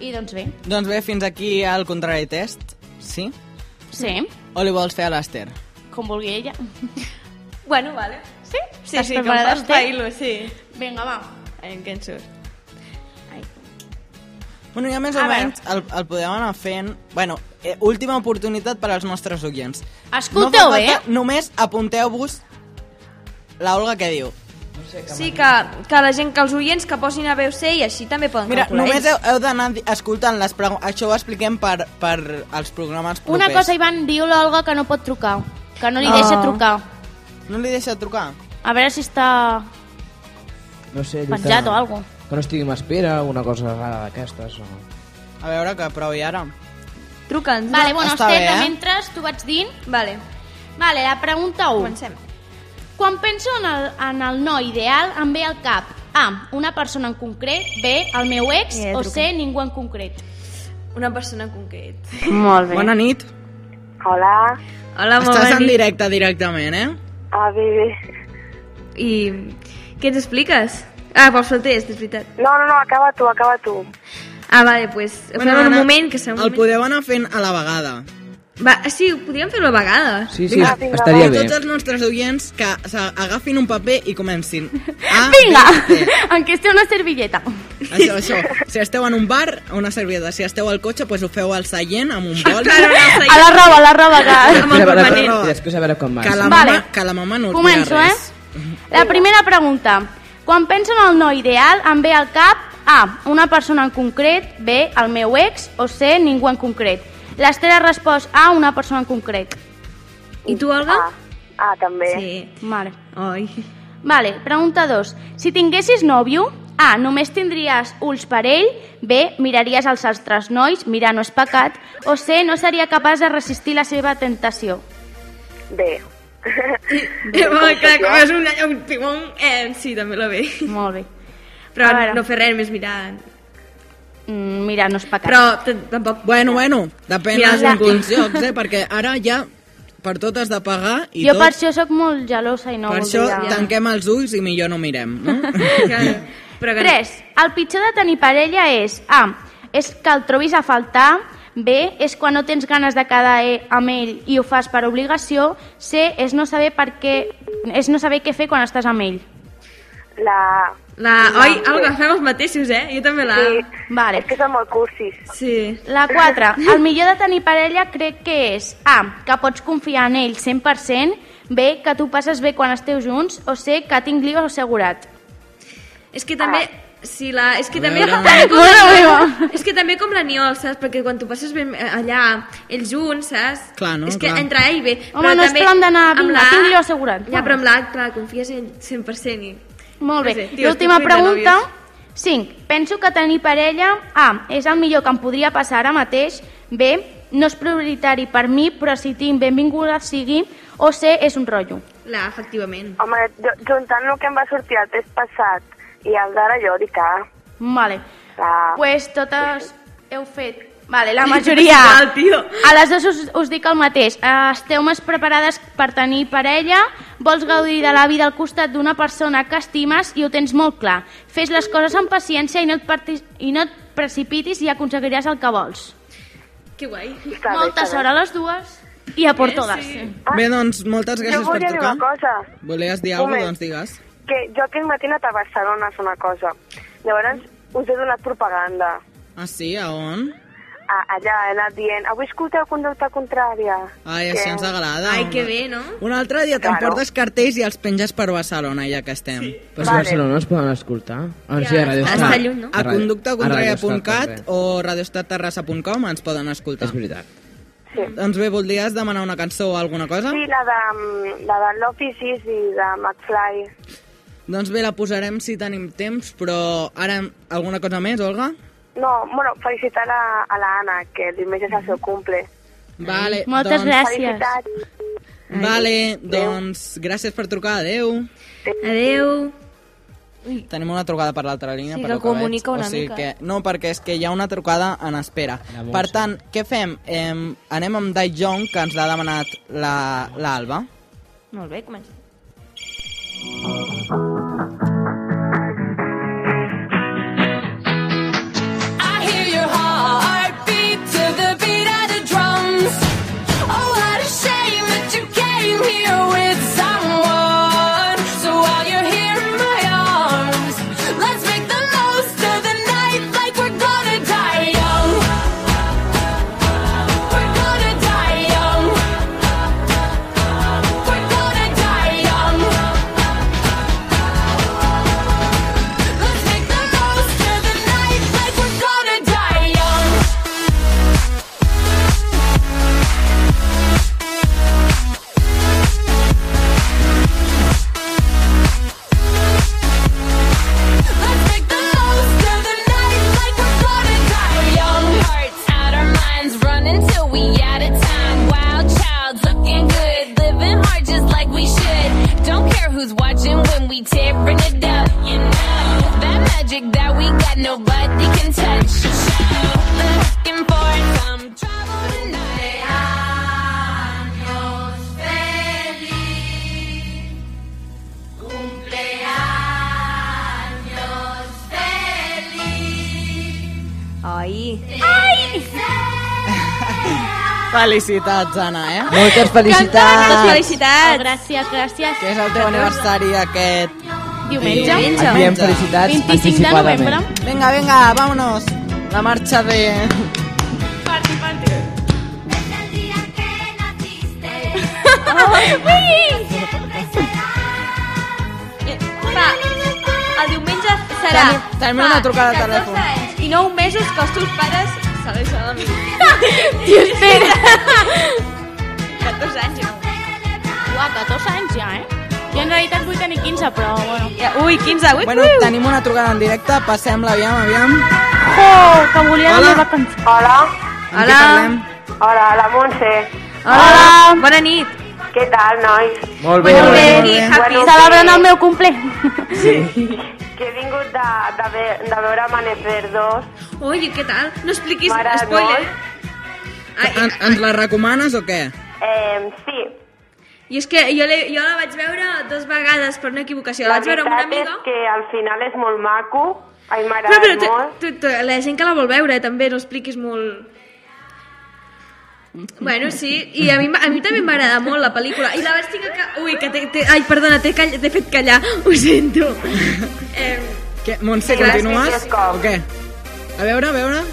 I doncs bé, Doncs bé, fins aquí el contrari test. Sí? sí, O li vols fer a l'Ester? com vulgui ella. Bueno, vale. Sí? Sí, sí, com preparada, per Esther? pailo, sí. Vinga, va. En què en surt? Bueno, ja més A o veure. menys el, el podem anar fent... Bueno, eh, última oportunitat per als nostres oients. Escolteu no bé. falta, Només apunteu-vos la Olga que diu. Sí, que, que la gent, que els oients que posin a veu C i així també poden Mira, calcular només ells. heu, heu d'anar escoltant les preguntes. Això ho expliquem per, per als programes propers. Una cosa, Ivan, diu l'Olga que no pot trucar, que no li Oh. deixa trucar. No li deixa trucar? A veure si està No sé, penjat que, o alguna que no estigui espera, alguna cosa rara d'aquestes. O... A veure, que provi ara. Truca'ns. Vale, bueno, Està Esther, bé, eh? mentre tu vaig dint... Vale. Vale, la pregunta 1. Comencem. Quan penso en el, en el no ideal, em ve al cap A. Una persona en concret, B. El meu ex, Eh, o. C. Ningú en concret. Una persona en concret. Molt bé. Bona nit. Hola. Hola, molt Estàs en nit. directe directament, eh? Ah, bé, bé. I què ens expliques? Ah, pels falters, és veritat. No, no, no, acaba tu, acaba tu. Ah, vale, doncs pues, ho fem en un moment que un El moment... podeu anar fent a la vegada. Va, sí, ho podríem fer una vegada. Sí, sí, Vinga, estaria I bé. tots els nostres oients que s'agafin un paper i comencin. A, Vinga, B, què té una servilleta. Això, això. Si esteu en un bar, una servilleta. Si esteu al cotxe, doncs ho feu al seient amb un bol. A la roba, a la roba, que... Amb el permanent. I després a veure com va. Que la, Vale. mama, que la mama no us Començo, eh? res. La primera pregunta. Quan penso en el no ideal, em ve al cap A. Una persona en concret, B. El meu ex, o C. Ningú en concret. L'Esther ha respost A. Una persona en concret. I tu, Olga? Ah, ah també. Sí. Vale. Ai. Vale, pregunta 2. Si tinguessis nòvio, A. Només tindries ulls per ell, B. Miraries els altres nois, mirar no és pecat, o C. No seria capaç de resistir la seva tentació. Bé. Eh, <laughs> home, clar, com és un, un pimón, eh, sí, també la ve. Molt bé. Però veure. no fer res més mirar. Mm, mira, no és pecat. Però tampoc... Bueno, bueno, depèn Mira, en la- quins llocs, eh? Perquè ara ja per tot has de pagar i jo tot... per això sóc molt gelosa i no per això voldria... tanquem els ulls i millor no mirem, no? <laughs> Però que... 3. El pitjor de tenir parella és A. És que el trobis a faltar B. És quan no tens ganes de quedar eh, amb ell i ho fas per obligació C. És no saber per què... És no saber què fer quan estàs amb ell. La... La... Oi, Olga, fem els mateixos, eh? Jo també la... Sí. Vale. És que som molt cursis. Sí. La 4. El millor de tenir parella crec que és A. Que pots confiar en ell 100%, B. Que tu passes bé quan esteu junts, o C. Que tinc lío assegurat. És que també... Sí, la... És que també... també com la. És que també com l'Aniol, saps? Perquè quan tu passes bé allà, ells junts, saps? Clar, no? És que Clar. entre ell bé. Home, no és plan d'anar, vinga, la- tinc lío assegurat. Ja, però amb l'A, clar, confies en 100% i... Molt bé. No sé, L'última pregunta. nòvios. 5. Penso que tenir parella A. És el millor que em podria passar ara mateix. B. No és prioritari per mi, però si tinc benvinguda sigui. O C. És un rotllo. La, efectivament. Home, jo, juntant el que em va sortir el test passat i el d'ara jo dic ah, Vale. la... pues totes heu fet Vale, la majoria. A les dues us, us dic el mateix. Eh, Esteu més preparades per tenir parella, vols gaudir de la vida al costat d'una persona que estimes i ho tens molt clar. Fes les coses amb paciència i no et, i no et precipitis i aconseguiràs el que vols. Que guai. Molta sort a les dues i a por todas. Bé, doncs, moltes gràcies jo per volia dir trucar. una cosa, Volies dir Un alguna cosa? Doncs digues. Que jo aquest matí he anat a Barcelona a fer una cosa. Llavors us he donat propaganda. Ah, sí? A on? A, allà he anat dient, avui escolteu conducta contrària. Ai, així Que- ens agrada. Ai, home. que bé, no? Un altre dia Claro. t'emportes cartells i els penges per Barcelona, ja que estem. Sí. Però si a Barcelona es poden escoltar. Ah, sí, a Radio Estat. A A Radio- a conductacontrària.cat Estat, o radiostatterrassa.com ens poden escoltar. És veritat. Sí. Doncs bé, voldries demanar una cançó o alguna cosa? Sí, la de, mm, la de Love Is Easy, de McFly. Doncs bé, la posarem si tenim temps, però ara alguna cosa més, Olga? No, bueno, felicitar a, a la Anna, que el diumenge és el seu cumple. Vale, Moltes doncs, gràcies. Felicitats. Vale, doncs gràcies per trucar, adeu. Adeu. Tenim una trucada per l'altra línia, Sí, per que lo que veig. comunica una o sigui mica. Que, no, perquè és que hi ha una trucada en espera. La. Per tant, què fem? Eh, anem amb Dai Jong, que ens l'ha demanat la- l'Alba. Molt bé, comença. I Felicitats, Anna, eh? Moltes felicitats. Moltes felicitats. Oh, gràcies, gràcies. Que és el teu aniversari aquest... Diumenge. Enviem felicitats 25 de novembre. Venga, venga, vámonos. La marcha de... Party, party. Va, el diumenge serà... Tenim- tenim una trucada de 14 telèfon. I 9 mesos que els teus pares segueixen amb mi. Tio, espera. 14 anys 9. Uau, 14 anys ja, eh? Jo en realitat vull tenir 15, però bueno. Ja, ui, 15, ui, Bueno, ui. tenim una trucada en directe, passem-la, aviam, aviam. Oh, que volia Hola. la meva cançó. Hola. Amb parlem? Hola, la Montse. Hola. Bona nit. Què tal, nois? Molt bé. Molt bé. Molt bé. Happy. Celebrant el meu cumple. <laughs> Que he vingut de, de, ve, de veure Amanecer 2. Ui, què tal? No expliquis M'agrada spoiler. Ai, En, ens la recomanes o què? Eh, sí, I és que jo, le- jo la vaig veure dues vegades per una equivocació. La, la vaig veure amb una amiga... és que al final és molt maco. A mi m'ha Però, però tu, molt. tu, tu, la gent que la vol veure també, no expliquis molt... Bueno, sí, i a mi, a mi també m'agrada molt la pel·lícula. I la vaig tinc que... Ui, que té, té... Ai, perdona, t'he call... t'he fet callar, ho sento. Eh, Què, Montse, Que l'has continues? vist dos cops. O què? A veure, a veure,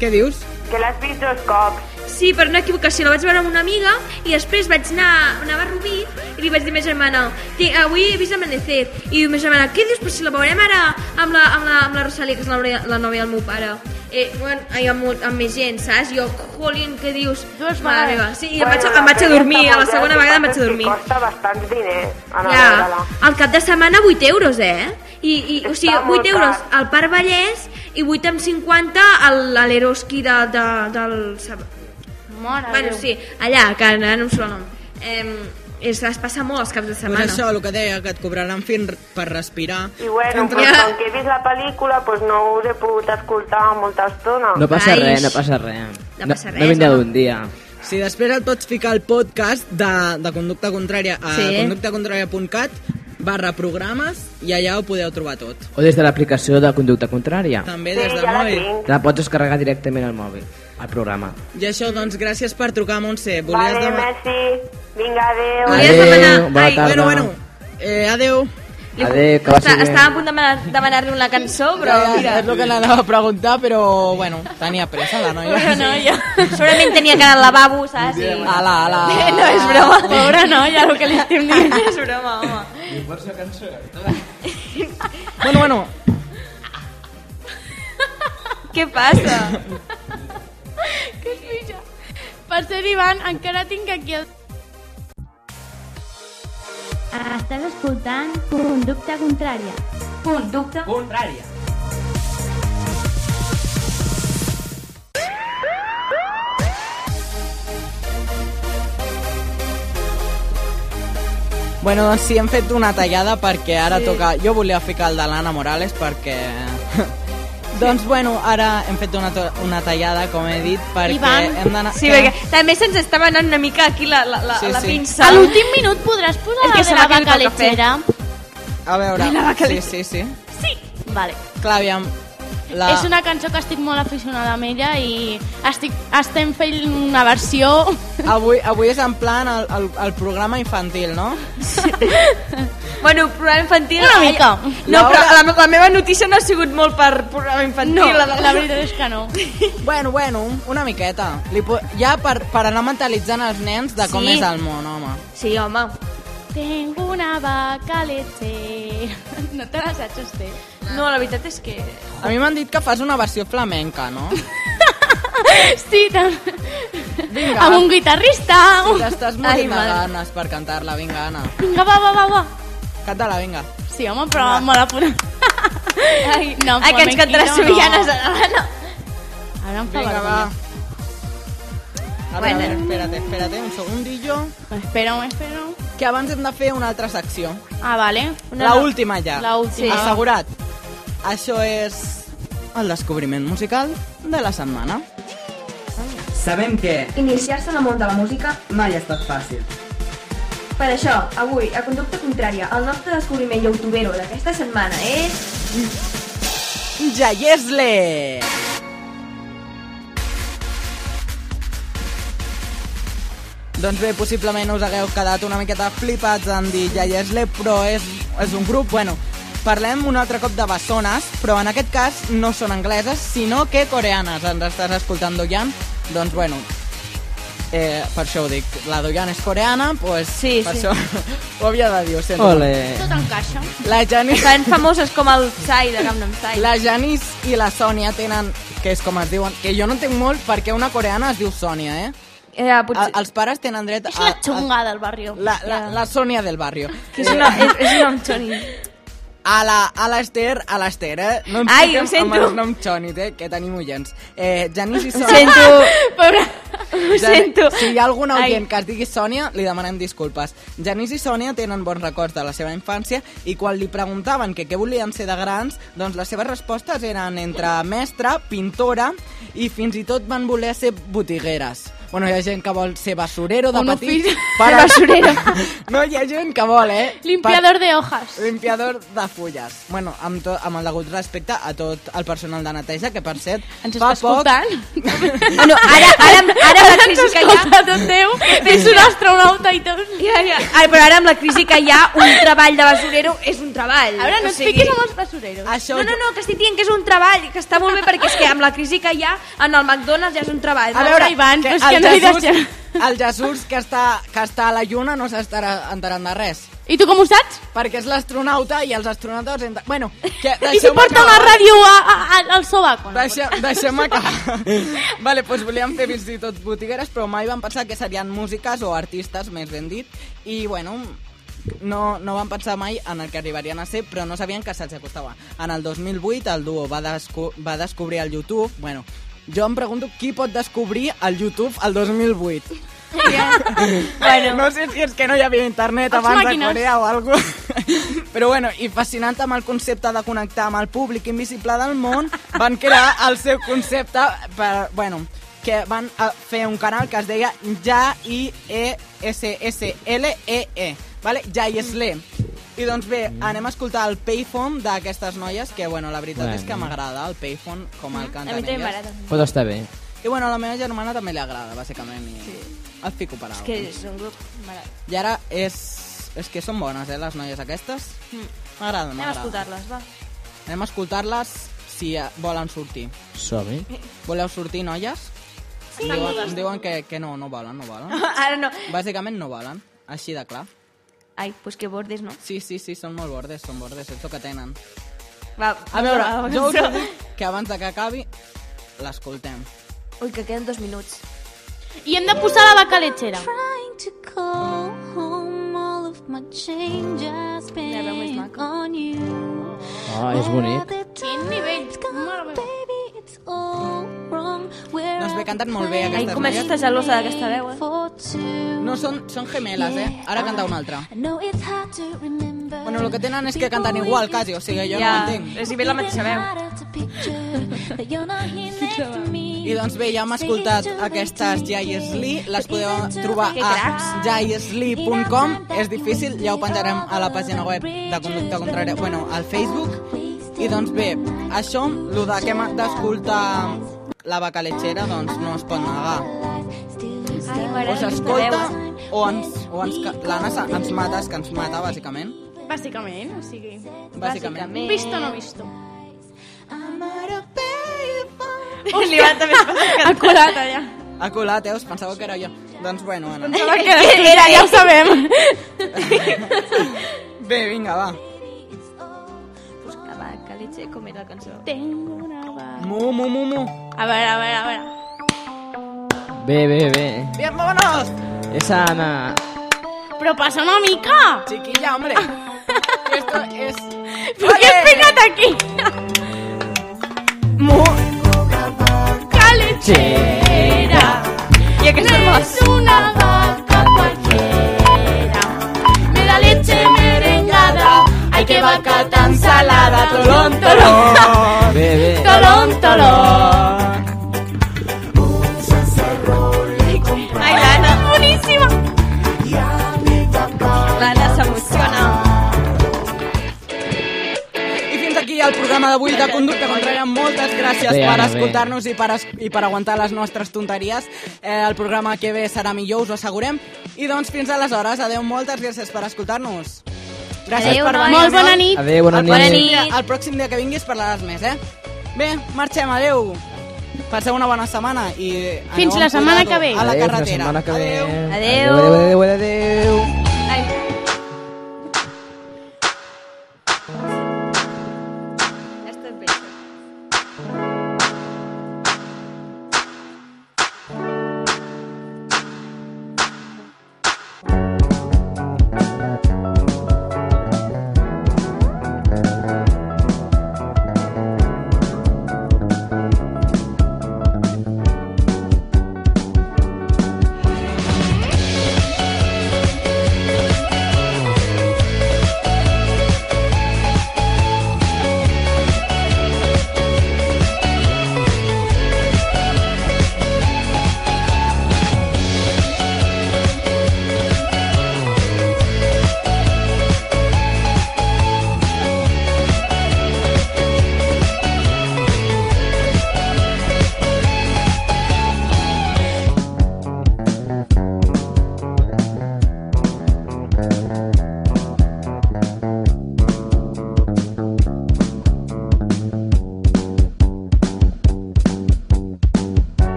què dius? Que l'has vist dos cops. Sí, per una equivocació, la vaig veure amb una amiga i després vaig anar, anava a Rubí i li vaig dir a ma germana, "Tinc- avui he vist Amanecer. I ma germana, què dius? Però si la veurem ara amb la, amb la, amb la Rosalia, que és la, la nòvia del meu pare. Eh, bueno, ai, amb, molt- amb més gent, saps? Jo, jolín, què dius? Dues vegades. meva. Sí, i em vaig, em vaig a dormir, a la segona vegada em vaig a dormir. Costa bastants diners Ja, al cap de setmana 8 euros, eh? I, i, o sigui, Està molt 8 euros al Parc Vallès i 8 amb 50 al- a l'Eroski de, de, del... Mare Bueno, Déu. sí, allà, que ara no em surt el nom. Eh, es, es passa molt els caps de Pues setmana. això, el que deia, que et cobraran fin per respirar. I bueno, Entre- pues, com que he vist la pel·lícula, pues no us he pogut escoltar molta estona. No passa Ai. res, no passa res. No No, passa res, no vindrà home. d'un dia. Si després el pots ficar al podcast de, de Conducta Contrària a Sí. sí. conductacontrària.cat barra programes i allà ho podeu trobar tot. O des de l'aplicació de conducta contrària. També des del mòbil. Te la pots descarregar directament al mòbil, al programa. I això, doncs, gràcies per trucar, Montse. Volies Vale, dema- merci. Vinga, adeu. Adéu, bona Ai, tarda. bueno, bueno. Eh, adeu. Adéu, que vagi Està, bé. estava a punt de demanar- demanar-li una cançó, però ja, mira... és el que l'anava a preguntar, però, bueno, tenia pressa la noia. Pobra noia. <laughs> Segurament tenia que anar al lavabo, saps? I... Ala, ala. <laughs> No és broma. Pobra noia, el que li estem dient. <laughs> és broma, home. Bueno, bueno, Què passa? Que fija. Per cert, Ivan, encara tinc aquí el... Estàs escoltant Conducta Contrària. Conducta Contrària. Bueno, doncs sí, hem fet una tallada perquè ara sí. toca... Jo volia ficar el de l'Anna Morales perquè... doncs bueno, ara hem fet una, una tallada, com he dit, perquè Ivan. hem d'anar... Sí, Què? perquè també se'ns estava anant una mica aquí la, la, la, Sí, la sí. pinça. A l'últim minut podràs posar És que de la vaca lechera? A veure, sí, sí, sí. Sí. Vale. Clar, aviam, la... És una cançó que estic molt aficionada amb ella i estic, estem fent una versió... Avui, avui és en plan el, el, el programa infantil, no? Bueno, programa infantil... Una ai, mica. No, però la, la meva notícia no ha sigut molt per programa infantil. No, la, la veritat és que no. <laughs> Bueno, bueno, una miqueta. Li po... Ja per, per anar mentalitzant els nens de com Sí. és el món, home. Sí, home. Tengo una vaca lechera. <laughs> No te la saps, Esther? No, la veritat és que... A mi m'han dit que fas una versió flamenca, no? <laughs> Sí, també. Vinga. Amb un guitarrista. Si t'estàs morint de ganes per cantar-la, vinga, Anna. Vinga, va, va, va, va. Canta-la, vinga. Sí, home, però me la posem. <laughs> Ai, No, ai que ens cantarà flamenquito, sevillanes no. a l'Anna. Ara em fa Vinga, va. vergonya. A Bueno. veure, espérate, espérate, un segundillo. Espera, espera. Que abans hem de fer una altra secció. Ah, vale. La última ja. La última. Assegurat. Això és el descobriment musical de la setmana. Sabem que Iniciar-se en el món de la música mai ha estat fàcil. Per això, avui, a Conducta Contrària, el nostre descobriment youtubero d'aquesta setmana és... Jayesle! Doncs bé, possiblement us hagueu quedat una miqueta flipats en dir Jayesle, però és, és un grup, bueno, parlem un altre cop de bessones, però en aquest cas no són angleses, sinó que coreanes. Ens estàs escoltant Doyan? Doncs bueno, eh, per això ho dic. La Doyan és coreana, pues Sí, per sí. això <laughs> ho havia de dir, ho sento. Ole. Tot encaixa. La Janice... Fan famoses com el Psy de Gangnam Style. La Janice i la Sònia tenen, que és com es diuen, que jo no entenc molt perquè una coreana es diu Sònia, eh? Ja, potser... A, els pares tenen dret a... És la xunga del barri. La, la, la Sònia del barrio. Que és, una, és, és un nom xoni. A la, a l'Ester, a l'Ester, eh? No em Ai, ho sento. amb els noms xonis, eh? Que tenim oients. Eh, Janice i Sònia... sento. <laughs> Pobre... Ho sento. Si hi ha algun Ai. oient que es digui Sònia, li demanem disculpes. Janice i Sònia tenen bons records de la seva infància i quan li preguntaven que què volien ser de grans, doncs les seves respostes eren entre mestra, pintora i fins i tot van voler ser botigueres. Bueno, hi ha gent que vol ser basurero de Un petit. ofici- Però- <laughs> <laughs> basurero. <laughs> No, hi ha gent que vol, eh? Limpiador de hojas. Limpiador de fulles. Bueno, amb, to, amb el degut respecte a tot el personal de neteja, que per cert, Ens fa està poc... escoltant? Ah, no, ara, ara, amb- ara amb la crisi que hi ha... Escolta, tot Déu, és un astronauta i tot. Ja, ja. Ai, però ara amb la crisi que hi ha, un treball de basurero és un treball. A veure, no O et sigui- fiquis amb els basureros. Això No, no, no, que estic dient que és un treball, que està molt bé perquè és que amb la crisi que hi ha, en el McDonald's ja és un treball. A no? veure, Ivan, però és el que no Jesús, deixem. el Jesús que està, que està a la lluna no s'estarà enterant de res. I tu com ho saps? Perquè és l'astronauta i els astronautes... Entra... Bueno, que I si porta acabar. ràdio a, a, a, al sobaco? No? Deixe, Deixem-me acabar. <laughs> vale, doncs volíem fer fins i tot botigueres, però mai vam pensar que serien músiques o artistes, més ben dit. I, bueno, no, no van pensar mai en el que arribarien a ser, però no sabien que se'ls acostava. En el 2008 el duo va, desco va descobrir el YouTube. Bueno, jo em pregunto qui pot descobrir el YouTube al 2008. bueno, no sé si és que no hi havia internet Els abans màquines. de Corea o alguna Però bueno, i fascinant amb el concepte de connectar amb el públic invisible del món, van crear el seu concepte per, bueno, que van a fer un canal que es deia Ja i E S S L E E, vale? Ja i Esle. I doncs bé, anem a escoltar el Payphone d'aquestes noies, que bueno, la veritat Bueno. és que m'agrada el Payphone, com el canten A mi també elles. m'agrada. Pot estar bé. I bueno, a la meva germana també li agrada, bàsicament, i sí. el fico per És que és un grup... m'agrada. I ara és... És que són bones, eh, les noies aquestes. M'agrada, Anem a m'agrada. escoltar-les, va. Anem a escoltar-les si eh, volen sortir. Som-hi. <laughs> Voleu sortir, noies? Sí. Em diuen, em diuen que, que no, no volen, no volen. <laughs> Ara no. Bàsicament no volen, així de clar. Ai, pues que bordes, no? Sí, sí, sí, són molt bordes, són bordes, és el que tenen. Va, A veure, va, jo us dic que abans de que acabi l'escoltem. Ui, que queden dos minuts. I hem de posar la vaca lechera. Trying to call home all of my change I spent on you. Oh, és bonic. Quin nivell. Wrong. Where Doncs bé, canten molt bé aquestes començo a noies. estar gelosa d'aquesta veu, eh? No, són, són gemeles, eh? Ara canta una altra. I. Bueno, el que tenen és que canten igual, quasi, o sigui, jo Ja, no ho entenc. és igual la mateixa veu. I doncs bé, ja hem escoltat aquestes Jai Slee, les podeu trobar a cracs. jaislee.com, és difícil, ja ho penjarem a la pàgina web de Conducta Contrària, bueno, al Facebook. I doncs bé, això, el que hem d'escoltar la vaca lechera, doncs no es pot negar. Ai, O s'escolta o ens, o ens, l'Anna ens mata, és que ens mata, bàsicament. Bàsicament, o sigui... Bàsicament. Visto o no visto. <laughs> Li va també <laughs> Ha colat allà. Ha colat, eh? Us pensàveu que era jo. Doncs bueno, Anna. Pensava que <laughs> era ja ho sabem. Bé, vinga, va. Busca vaca, leche, com era la cançó? Tengo una vaca. Mu, mu, mu, mu. A veure, a veure, a veure. Bé, bé, bé. Bien, vámonos. Esa Anna. Però passa una mica. Chiquilla, hombre. <laughs> Esto es... ¿Por qué pegado aquí? Mu. Calechera. I aquesta No es una vaca cualquiera. Me da leche merengada. Ay, qué vaca tan salada. Tolón, tolón. <laughs> Tolón. Ai, l'Anna. Boníssima. L'Anna s'emociona. I fins aquí el programa d'avui de Conducta Contrària. Moltes gràcies Bé, per escoltar-nos i, per es i per aguantar les nostres tonteries. Eh, el programa que ve serà millor, us ho assegurem. I doncs fins aleshores, adeu, moltes gràcies per escoltar-nos. Gràcies Adéu, per venir. Molt bona nit. Adéu, bona nit. pròxim Bona dia- nit. El pròxim dia que vinguis parlaràs més, eh? Bé, marxem, adeu. Passeu una bona setmana i... Fins la setmana que ve. A la carretera. Adeu. Adeu, adeu, adeu. adeu. adeu.